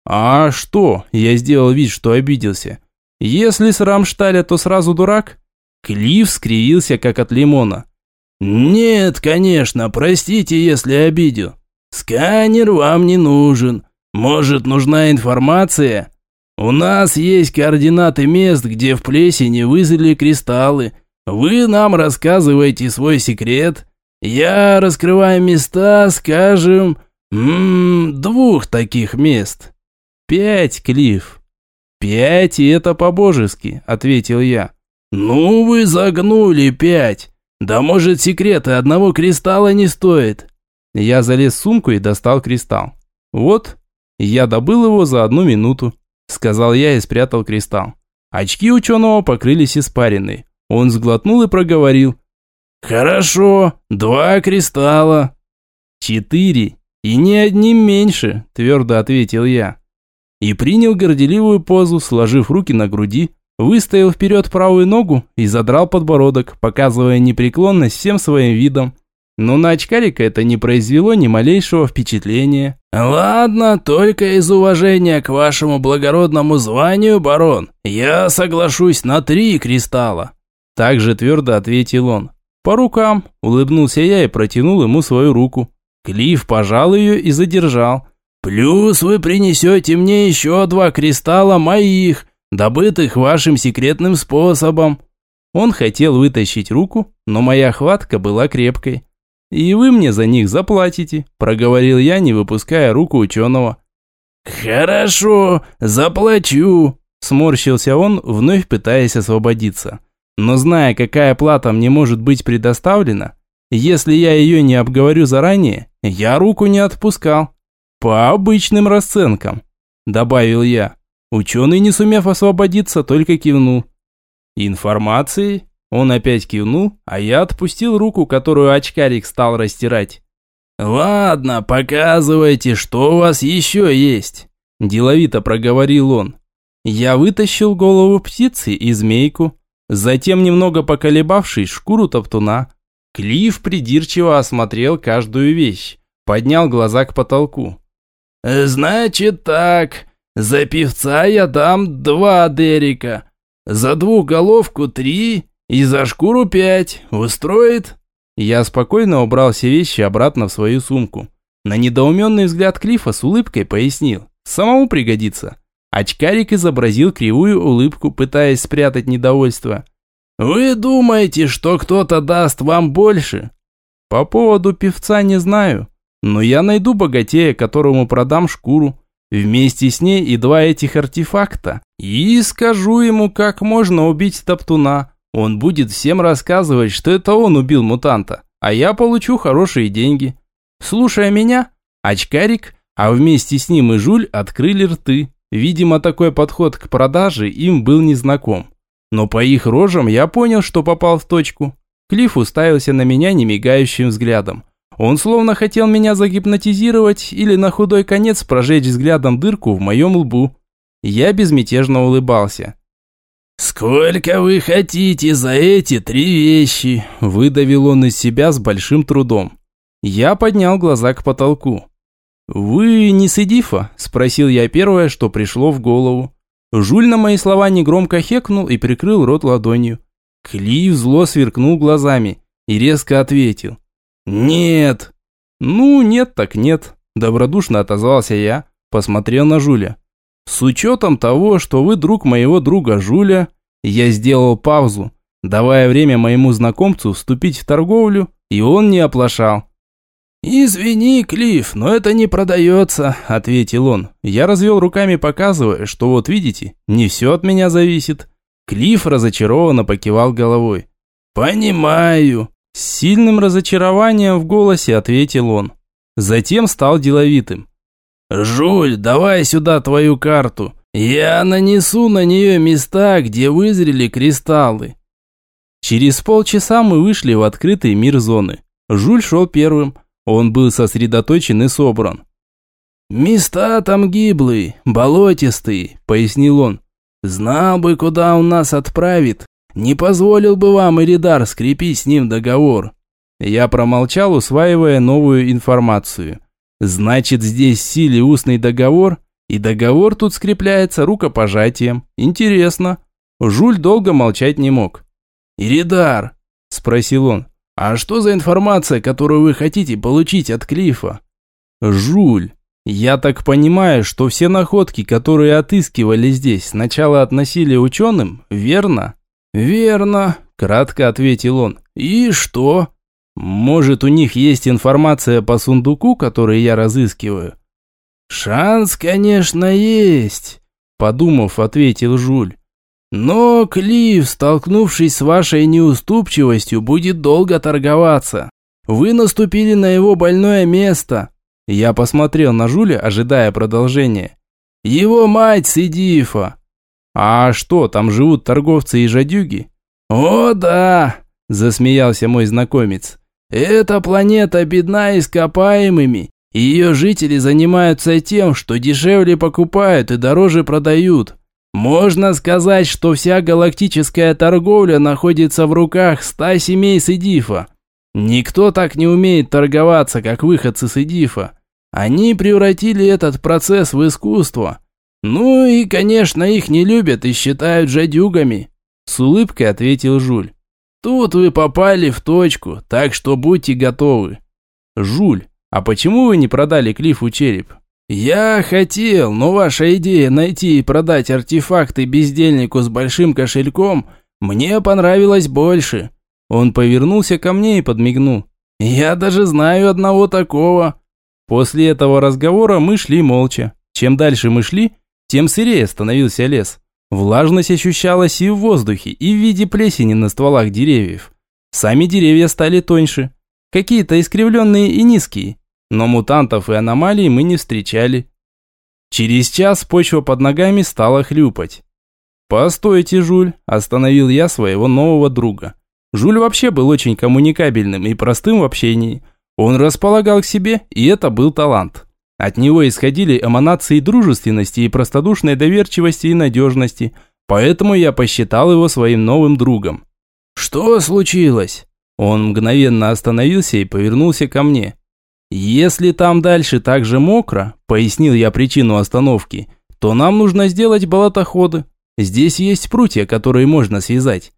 «А что?» Я сделал вид, что обиделся. «Если с Рамшталя, то сразу дурак?» Клифф скривился, как от лимона. «Нет, конечно, простите, если обидел. Сканер вам не нужен. Может, нужна информация? У нас есть координаты мест, где в плесени вызрели кристаллы. Вы нам рассказываете свой секрет, я раскрываю места, скажем, м двух таких мест. Пять, Клифф. Пять, и это по-божески, ответил я. Ну вы загнули пять. Да может секреты одного кристалла не стоит. Я залез в сумку и достал кристалл. Вот, я добыл его за одну минуту, сказал я и спрятал кристалл. Очки ученого покрылись испариной. Он сглотнул и проговорил. «Хорошо, два кристалла». «Четыре, и ни одним меньше», – твердо ответил я. И принял горделивую позу, сложив руки на груди, выставил вперед правую ногу и задрал подбородок, показывая непреклонность всем своим видом. Но на очкарика это не произвело ни малейшего впечатления. «Ладно, только из уважения к вашему благородному званию, барон, я соглашусь на три кристалла». Также твердо ответил он. «По рукам», – улыбнулся я и протянул ему свою руку. Клифф пожал ее и задержал. «Плюс вы принесете мне еще два кристалла моих, добытых вашим секретным способом». Он хотел вытащить руку, но моя хватка была крепкой. «И вы мне за них заплатите», – проговорил я, не выпуская руку ученого. «Хорошо, заплачу», Сморщился он, вновь пытаясь освободиться. Но зная, какая плата мне может быть предоставлена, если я ее не обговорю заранее, я руку не отпускал. По обычным расценкам, добавил я. Ученый, не сумев освободиться, только кивнул. Информации? Он опять кивнул, а я отпустил руку, которую очкарик стал растирать. «Ладно, показывайте, что у вас еще есть», – деловито проговорил он. Я вытащил голову птицы и змейку, затем, немного поколебавшись, шкуру топтуна. Клифф придирчиво осмотрел каждую вещь, поднял глаза к потолку. «Значит так, за певца я дам два Дерека, за двухголовку три и за шкуру пять. Устроит?» Я спокойно убрал все вещи обратно в свою сумку. На недоуменный взгляд Клифа с улыбкой пояснил. Самому пригодится. Очкарик изобразил кривую улыбку, пытаясь спрятать недовольство. «Вы думаете, что кто-то даст вам больше?» «По поводу певца не знаю, но я найду богатея, которому продам шкуру, вместе с ней и два этих артефакта, и скажу ему, как можно убить топтуна. Он будет всем рассказывать, что это он убил мутанта, а я получу хорошие деньги. Слушая меня, очкарик, а вместе с ним и Жуль открыли рты. Видимо, такой подход к продаже им был незнаком. Но по их рожам я понял, что попал в точку. Клифф уставился на меня немигающим взглядом. Он словно хотел меня загипнотизировать или на худой конец прожечь взглядом дырку в моем лбу. Я безмятежно улыбался. «Сколько вы хотите за эти три вещи?» – выдавил он из себя с большим трудом. Я поднял глаза к потолку. «Вы не Сидифа?» – спросил я первое, что пришло в голову. Жуль на мои слова негромко хекнул и прикрыл рот ладонью. Клив зло сверкнул глазами и резко ответил. «Нет». «Ну, нет так нет», – добродушно отозвался я, посмотрел на Жуля. С учетом того, что вы друг моего друга Жуля, я сделал паузу, давая время моему знакомцу вступить в торговлю, и он не оплошал. «Извини, Клифф, но это не продается», – ответил он. Я развел руками, показывая, что вот видите, не все от меня зависит. Клифф разочарованно покивал головой. «Понимаю», – с сильным разочарованием в голосе ответил он. Затем стал деловитым. «Жуль, давай сюда твою карту. Я нанесу на нее места, где вызрели кристаллы». Через полчаса мы вышли в открытый мир зоны. Жуль шел первым. Он был сосредоточен и собран. «Места там гиблые, болотистые», – пояснил он. «Знал бы, куда он нас отправит. Не позволил бы вам, Иридар, скрепить с ним договор». Я промолчал, усваивая новую информацию. Значит, здесь в силе устный договор, и договор тут скрепляется рукопожатием. Интересно. Жуль долго молчать не мог. «Иридар», – спросил он, – «а что за информация, которую вы хотите получить от Клифа?» «Жуль, я так понимаю, что все находки, которые отыскивали здесь, сначала относили ученым, верно?» «Верно», – кратко ответил он. «И что?» Может, у них есть информация по сундуку, который я разыскиваю? Шанс, конечно, есть, подумав, ответил Жуль. Но Клифф, столкнувшись с вашей неуступчивостью, будет долго торговаться. Вы наступили на его больное место. Я посмотрел на Жуля, ожидая продолжения. Его мать Сидифа. А что, там живут торговцы и жадюги? О, да, засмеялся мой знакомец. Эта планета бедна ископаемыми, и ее жители занимаются тем, что дешевле покупают и дороже продают. Можно сказать, что вся галактическая торговля находится в руках ста семей Сидифа. Никто так не умеет торговаться, как выходцы с Эдифа. Они превратили этот процесс в искусство. Ну и, конечно, их не любят и считают жадюгами. С улыбкой ответил Жуль. Тут вы попали в точку, так что будьте готовы. Жуль, а почему вы не продали Клиффу череп? Я хотел, но ваша идея найти и продать артефакты бездельнику с большим кошельком мне понравилась больше. Он повернулся ко мне и подмигнул. Я даже знаю одного такого. После этого разговора мы шли молча. Чем дальше мы шли, тем сырее становился лес. Влажность ощущалась и в воздухе, и в виде плесени на стволах деревьев. Сами деревья стали тоньше, какие-то искривленные и низкие, но мутантов и аномалий мы не встречали. Через час почва под ногами стала хлюпать. «Постойте, Жуль», – остановил я своего нового друга. Жуль вообще был очень коммуникабельным и простым в общении. Он располагал к себе, и это был талант. От него исходили эманации дружественности и простодушной доверчивости и надежности, поэтому я посчитал его своим новым другом. «Что случилось?» Он мгновенно остановился и повернулся ко мне. «Если там дальше так же мокро», – пояснил я причину остановки, – «то нам нужно сделать болотоходы. Здесь есть прутья, которые можно связать.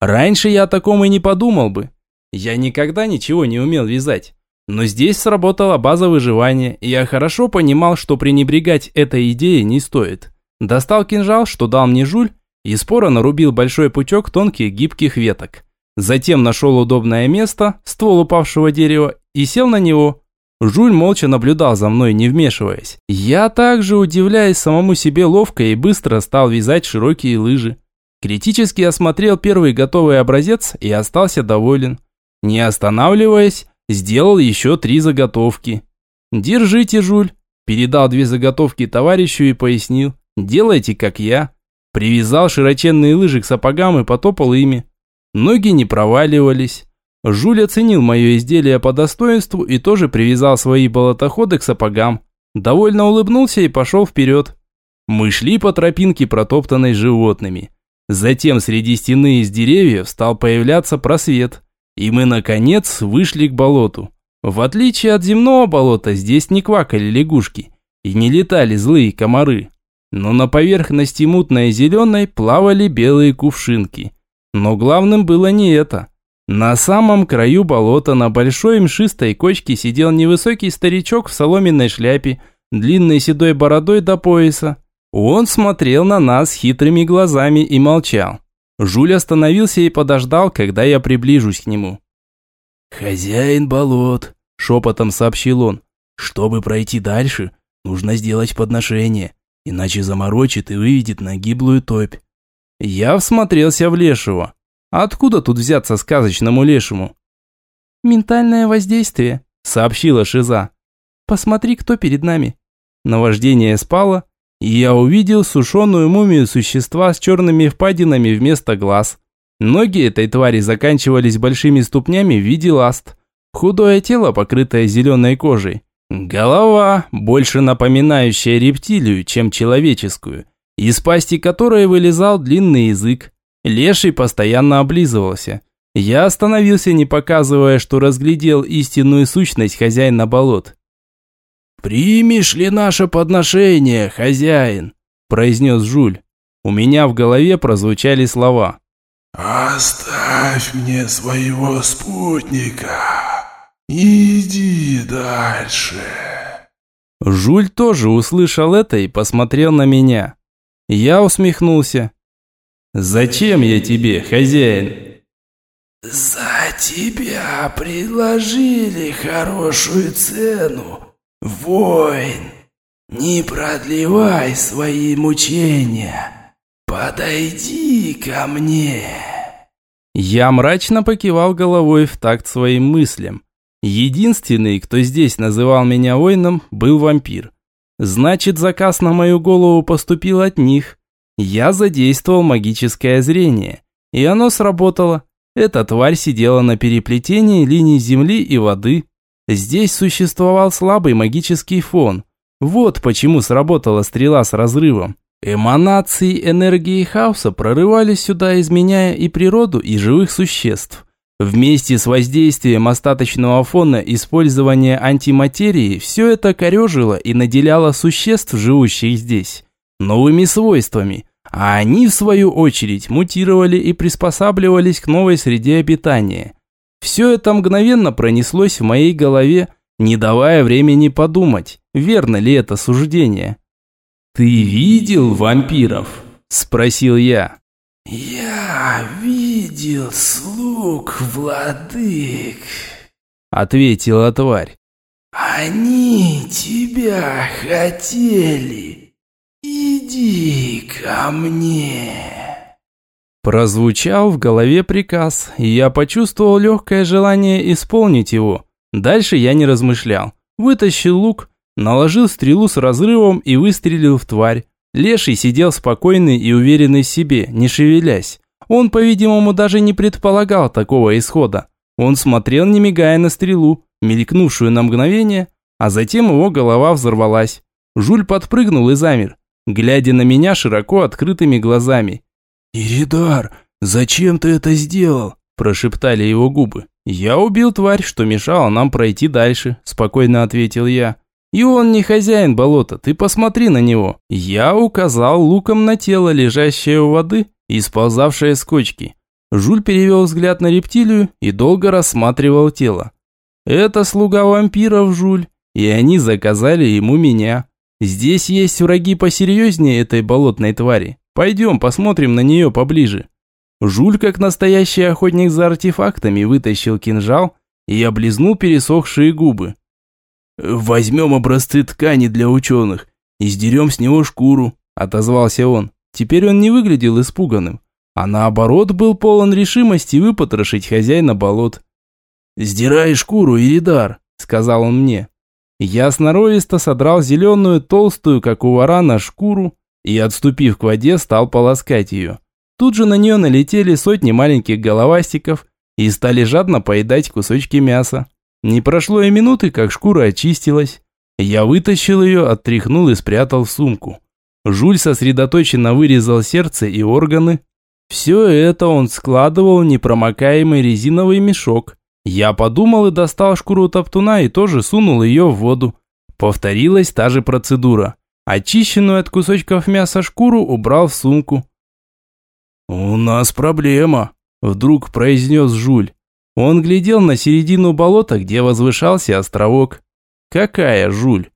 Раньше я о таком и не подумал бы. Я никогда ничего не умел вязать. Но здесь сработала база выживания, и я хорошо понимал, что пренебрегать этой идеей не стоит. Достал кинжал, что дал мне Жуль, и споро нарубил большой пучок тонких гибких веток. Затем нашел удобное место, ствол упавшего дерева, и сел на него. Жуль молча наблюдал за мной, не вмешиваясь. Я также, удивляясь самому себе ловко и быстро, стал вязать широкие лыжи. Критически осмотрел первый готовый образец и остался доволен. Не останавливаясь, Сделал еще три заготовки. «Держите, Жуль!» Передал две заготовки товарищу и пояснил. «Делайте, как я». Привязал широченные лыжи к сапогам и потопал ими. Ноги не проваливались. Жуль оценил мое изделие по достоинству и тоже привязал свои болотоходы к сапогам. Довольно улыбнулся и пошел вперед. Мы шли по тропинке, протоптанной животными. Затем среди стены из деревьев стал появляться просвет. И мы, наконец, вышли к болоту. В отличие от земного болота, здесь не квакали лягушки и не летали злые комары. Но на поверхности мутной и зеленой плавали белые кувшинки. Но главным было не это. На самом краю болота на большой мшистой кочке сидел невысокий старичок в соломенной шляпе, длинной седой бородой до пояса. Он смотрел на нас хитрыми глазами и молчал. Жуль остановился и подождал, когда я приближусь к нему. «Хозяин болот», – шепотом сообщил он. «Чтобы пройти дальше, нужно сделать подношение, иначе заморочит и выведет на гиблую топь». Я всмотрелся в Лешего. Откуда тут взяться сказочному Лешему? «Ментальное воздействие», – сообщила Шиза. «Посмотри, кто перед нами». Наваждение спало, и я увидел сушеную мумию существа с черными впадинами вместо глаз. Ноги этой твари заканчивались большими ступнями в виде ласт. Худое тело, покрытое зеленой кожей. Голова, больше напоминающая рептилию, чем человеческую, из пасти которой вылезал длинный язык. Леший постоянно облизывался. Я остановился, не показывая, что разглядел истинную сущность хозяина болот. «Примешь ли наше подношение, хозяин?» – произнес Жуль. У меня в голове прозвучали слова. «Оставь мне своего спутника. Иди дальше». Жуль тоже услышал это и посмотрел на меня. Я усмехнулся. «Зачем я тебе, хозяин?» «За тебя предложили хорошую цену «Воин, не продлевай свои мучения. Подойди ко мне». Я мрачно покивал головой в такт своим мыслям. Единственный, кто здесь называл меня воином, был вампир. Значит, заказ на мою голову поступил от них. Я задействовал магическое зрение, и оно сработало. Эта тварь сидела на переплетении линий земли и воды, Здесь существовал слабый магический фон. Вот почему сработала стрела с разрывом. Эманации энергии хаоса прорывались сюда, изменяя и природу, и живых существ. Вместе с воздействием остаточного фона использования антиматерии все это корежило и наделяло существ, живущих здесь, новыми свойствами, а они, в свою очередь, мутировали и приспосабливались к новой среде обитания. Все это мгновенно пронеслось в моей голове, не давая времени подумать, верно ли это суждение. «Ты видел вампиров?» – спросил я. «Я видел слуг владык», – ответила тварь. «Они тебя хотели. Иди ко мне». Прозвучал в голове приказ, и я почувствовал легкое желание исполнить его. Дальше я не размышлял. Вытащил лук, наложил стрелу с разрывом и выстрелил в тварь. Леший сидел спокойный и уверенный в себе, не шевелясь. Он, по-видимому, даже не предполагал такого исхода. Он смотрел, не мигая на стрелу, мелькнувшую на мгновение, а затем его голова взорвалась. Жуль подпрыгнул и замер, глядя на меня широко открытыми глазами. «Иридар, зачем ты это сделал?» – прошептали его губы. «Я убил тварь, что мешала нам пройти дальше», – спокойно ответил я. «И он не хозяин болота, ты посмотри на него». Я указал луком на тело, лежащее у воды и сползавшее с кочки. Жуль перевел взгляд на рептилию и долго рассматривал тело. «Это слуга вампиров, Жуль, и они заказали ему меня. Здесь есть враги посерьезнее этой болотной твари. Пойдем, посмотрим на нее поближе». Жуль, как настоящий охотник за артефактами, вытащил кинжал и облизнул пересохшие губы. «Возьмем образцы ткани для ученых и сдерем с него шкуру», – отозвался он. Теперь он не выглядел испуганным, а наоборот был полон решимости выпотрошить хозяина болот. «Сдирай шкуру, Иридар», – сказал он мне. Я сноровисто содрал зеленую, толстую, как у варана, шкуру и, отступив к воде, стал полоскать ее. Тут же на нее налетели сотни маленьких головастиков и стали жадно поедать кусочки мяса. Не прошло и минуты, как шкура очистилась. Я вытащил ее, оттряхнул и спрятал в сумку. Жуль сосредоточенно вырезал сердце и органы. Все это он складывал в непромокаемый резиновый мешок. Я подумал и достал шкуру топтуна и тоже сунул ее в воду. Повторилась та же процедура. Очищенную от кусочков мяса шкуру убрал в сумку. «У нас проблема», – вдруг произнес Жуль. Он глядел на середину болота, где возвышался островок. «Какая, Жуль?»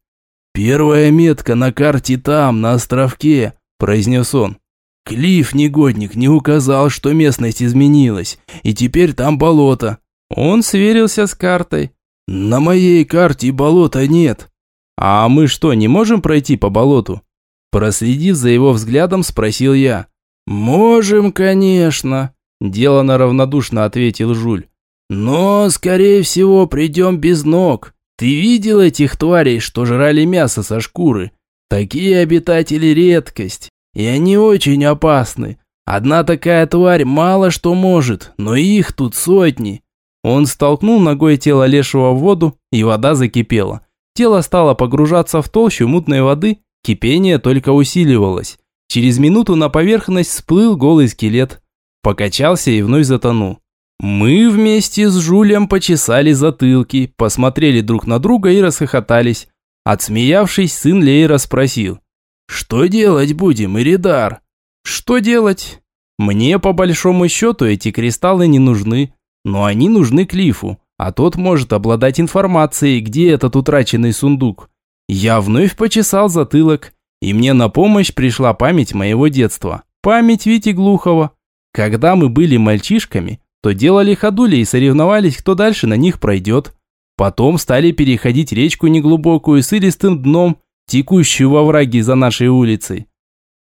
«Первая метка на карте там, на островке», – произнес он. «Клифф, негодник, не указал, что местность изменилась, и теперь там болото». Он сверился с картой. «На моей карте болота нет». «А мы что, не можем пройти по болоту?» Проследив за его взглядом, спросил я. «Можем, конечно», – делано равнодушно ответил Жуль. «Но, скорее всего, придем без ног. Ты видел этих тварей, что жрали мясо со шкуры? Такие обитатели редкость, и они очень опасны. Одна такая тварь мало что может, но их тут сотни». Он столкнул ногой тело лешего в воду, и вода закипела. Тело стало погружаться в толщу мутной воды, кипение только усиливалось. Через минуту на поверхность всплыл голый скелет. Покачался и вновь затонул. Мы вместе с Жулем почесали затылки, посмотрели друг на друга и расхохотались. Отсмеявшись, сын Лейра спросил. «Что делать будем, Иридар?» «Что делать?» «Мне, по большому счету, эти кристаллы не нужны, но они нужны Клифу, а тот может обладать информацией, где этот утраченный сундук». Я вновь почесал затылок и мне на помощь пришла память моего детства. Память Вити Глухова. Когда мы были мальчишками, то делали ходули и соревновались, кто дальше на них пройдет. Потом стали переходить речку неглубокую с илистым дном, текущую во враге за нашей улицей.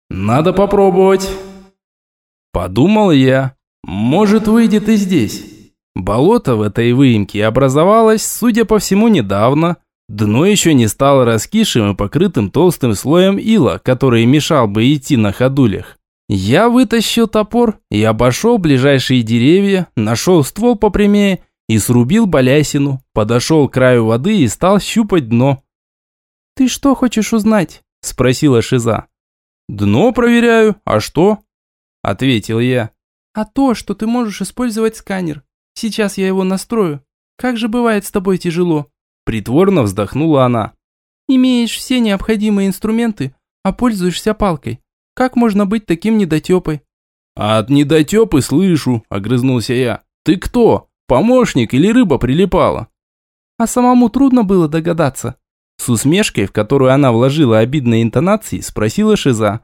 Надо попробовать. Подумал я. Может, выйдет и здесь. Болото в этой выемке образовалось, судя по всему, недавно – Дно еще не стало раскисшим и покрытым толстым слоем ила, который мешал бы идти на ходулях. Я вытащил топор и обошел ближайшие деревья, нашел ствол попрямее и срубил балясину, подошел к краю воды и стал щупать дно. «Ты что хочешь узнать?» – спросила Шиза. «Дно проверяю, а что?» – ответил я. «А то, что ты можешь использовать сканер. Сейчас я его настрою. Как же бывает с тобой тяжело?» Притворно вздохнула она. «Имеешь все необходимые инструменты, а пользуешься палкой. Как можно быть таким недотепой?» «От недотепы слышу», – огрызнулся я. «Ты кто? Помощник или рыба прилипала?» «А самому трудно было догадаться?» С усмешкой, в которую она вложила обидные интонации, спросила Шиза.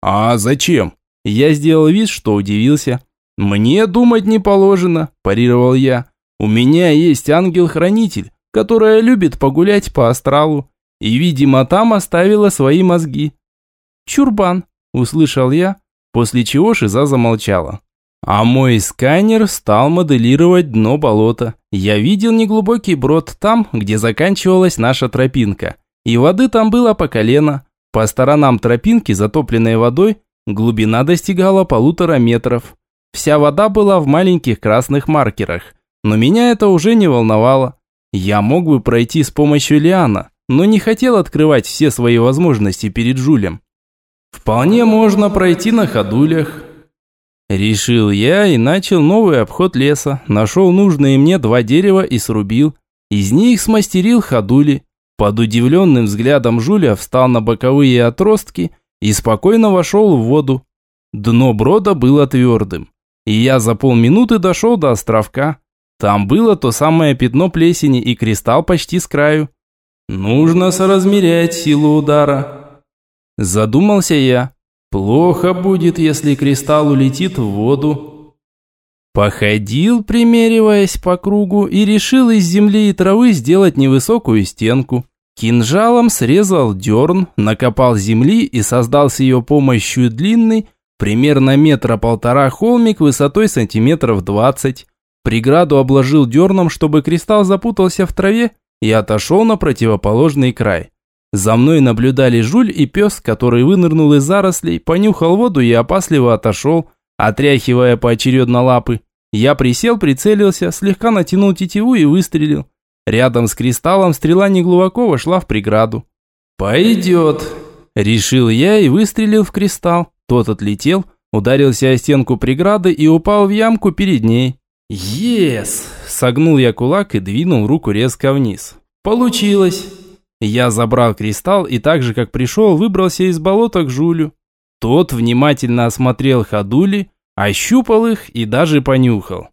«А зачем?» Я сделал вид, что удивился. «Мне думать не положено», – парировал я. «У меня есть ангел-хранитель, которая любит погулять по астралу и, видимо, там оставила свои мозги. «Чурбан», – услышал я, после чего Шиза замолчала. А мой сканер стал моделировать дно болота. Я видел неглубокий брод там, где заканчивалась наша тропинка. И воды там было по колено. По сторонам тропинки, затопленной водой, глубина достигала полутора метров. Вся вода была в маленьких красных маркерах. Но меня это уже не волновало. Я мог бы пройти с помощью Лиана, но не хотел открывать все свои возможности перед Жулем. Вполне можно пройти на ходулях. Решил я и начал новый обход леса. Нашел нужные мне два дерева и срубил. Из них смастерил ходули. Под удивленным взглядом Жуля встал на боковые отростки и спокойно вошел в воду. Дно брода было твердым. И я за полминуты дошел до островка. Там было то самое пятно плесени и кристалл почти с краю. Нужно соразмерять силу удара. Задумался я. Плохо будет, если кристалл улетит в воду. Походил, примериваясь по кругу, и решил из земли и травы сделать невысокую стенку. Кинжалом срезал дерн, накопал земли и создал с ее помощью длинный, примерно метра полтора холмик высотой сантиметров двадцать. Преграду обложил дерном, чтобы кристалл запутался в траве и отошел на противоположный край. За мной наблюдали Жуль и пес, который вынырнул из зарослей, понюхал воду и опасливо отошел, отряхивая поочередно лапы. Я присел, прицелился, слегка натянул тетиву и выстрелил. Рядом с кристаллом стрела неглубоко вошла в преграду. «Пойдет», – решил я и выстрелил в кристалл. Тот отлетел, ударился о стенку преграды и упал в ямку перед ней. «Ес!» – согнул я кулак и двинул руку резко вниз. «Получилось!» Я забрал кристалл и так же, как пришел, выбрался из болота к Жулю. Тот внимательно осмотрел ходули, ощупал их и даже понюхал.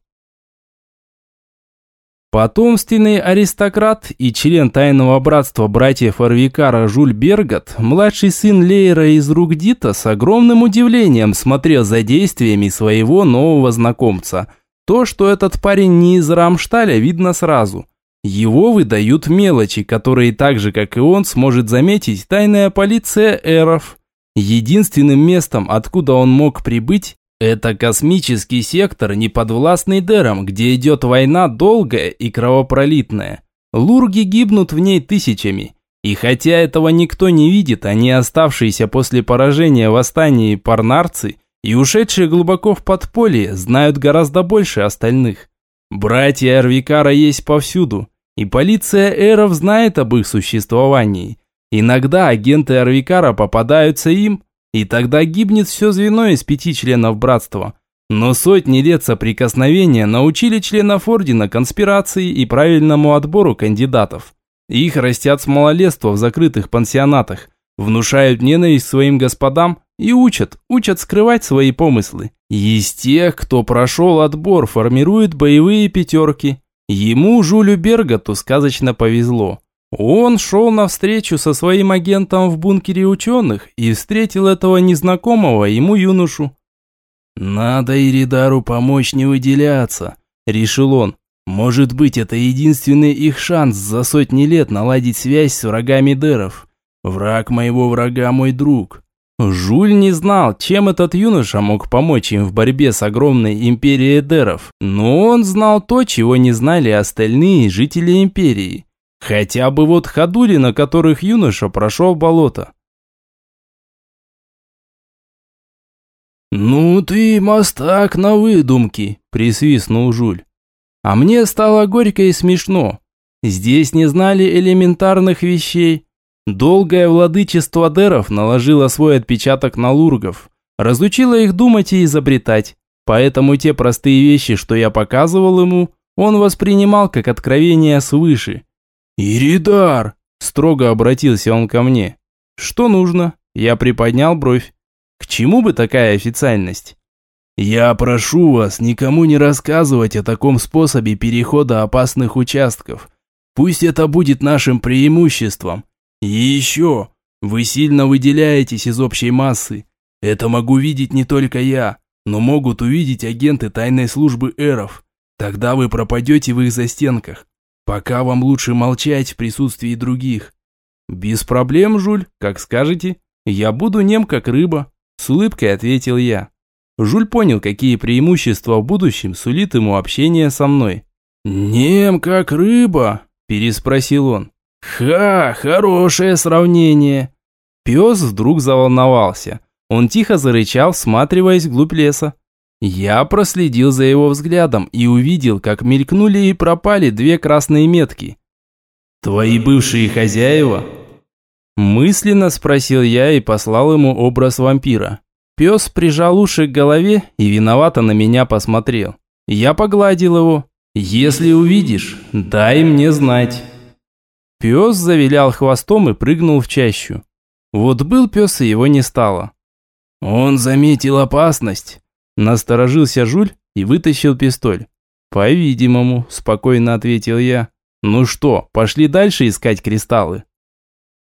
Потомственный аристократ и член тайного братства братьев Арвикара Жуль Бергат, младший сын Лейера из Ругдита, с огромным удивлением смотрел за действиями своего нового знакомца – то, что этот парень не из Рамшталя, видно сразу. Его выдают мелочи, которые так же, как и он, сможет заметить тайная полиция эров. Единственным местом, откуда он мог прибыть, это космический сектор, неподвластный Дерам, где идет война долгая и кровопролитная. Лурги гибнут в ней тысячами. И хотя этого никто не видит, они оставшиеся после поражения восстания парнарцы и ушедшие глубоко в подполье знают гораздо больше остальных. Братья Арвикара есть повсюду, и полиция Эров знает об их существовании. Иногда агенты Арвикара попадаются им, и тогда гибнет все звено из пяти членов братства. Но сотни лет соприкосновения научили членов Ордена конспирации и правильному отбору кандидатов. Их растят с малолетства в закрытых пансионатах, внушают ненависть своим господам и учат, учат скрывать свои помыслы. Из тех, кто прошел отбор, формирует боевые пятерки. Ему, Жулю Бергату, сказочно повезло. Он шел навстречу со своим агентом в бункере ученых и встретил этого незнакомого ему юношу. «Надо Иридару помочь не выделяться», – решил он. «Может быть, это единственный их шанс за сотни лет наладить связь с врагами Деров. Враг моего врага – мой друг. Жуль не знал, чем этот юноша мог помочь им в борьбе с огромной империей Деров, но он знал то, чего не знали остальные жители империи. Хотя бы вот ходули, на которых юноша прошел болото. «Ну ты мастак на выдумки», – присвистнул Жуль. А мне стало горько и смешно. Здесь не знали элементарных вещей, Долгое владычество Деров наложило свой отпечаток на лургов, разучило их думать и изобретать. Поэтому те простые вещи, что я показывал ему, он воспринимал как откровение свыше. «Иридар!» – строго обратился он ко мне. «Что нужно?» – я приподнял бровь. «К чему бы такая официальность?» «Я прошу вас никому не рассказывать о таком способе перехода опасных участков. Пусть это будет нашим преимуществом. И еще, вы сильно выделяетесь из общей массы. Это могу видеть не только я, но могут увидеть агенты тайной службы эров. Тогда вы пропадете в их застенках. Пока вам лучше молчать в присутствии других. Без проблем, Жуль, как скажете. Я буду нем, как рыба, с улыбкой ответил я. Жуль понял, какие преимущества в будущем сулит ему общение со мной. «Нем, как рыба?» – переспросил он. «Ха, хорошее сравнение!» Пес вдруг заволновался. Он тихо зарычал, всматриваясь вглубь леса. Я проследил за его взглядом и увидел, как мелькнули и пропали две красные метки. «Твои бывшие хозяева?» Мысленно спросил я и послал ему образ вампира. Пес прижал уши к голове и виновато на меня посмотрел. Я погладил его. «Если увидишь, дай мне знать». Пес завилял хвостом и прыгнул в чащу. Вот был пес, и его не стало. «Он заметил опасность», – насторожился Жуль и вытащил пистоль. «По-видимому», – спокойно ответил я. «Ну что, пошли дальше искать кристаллы?»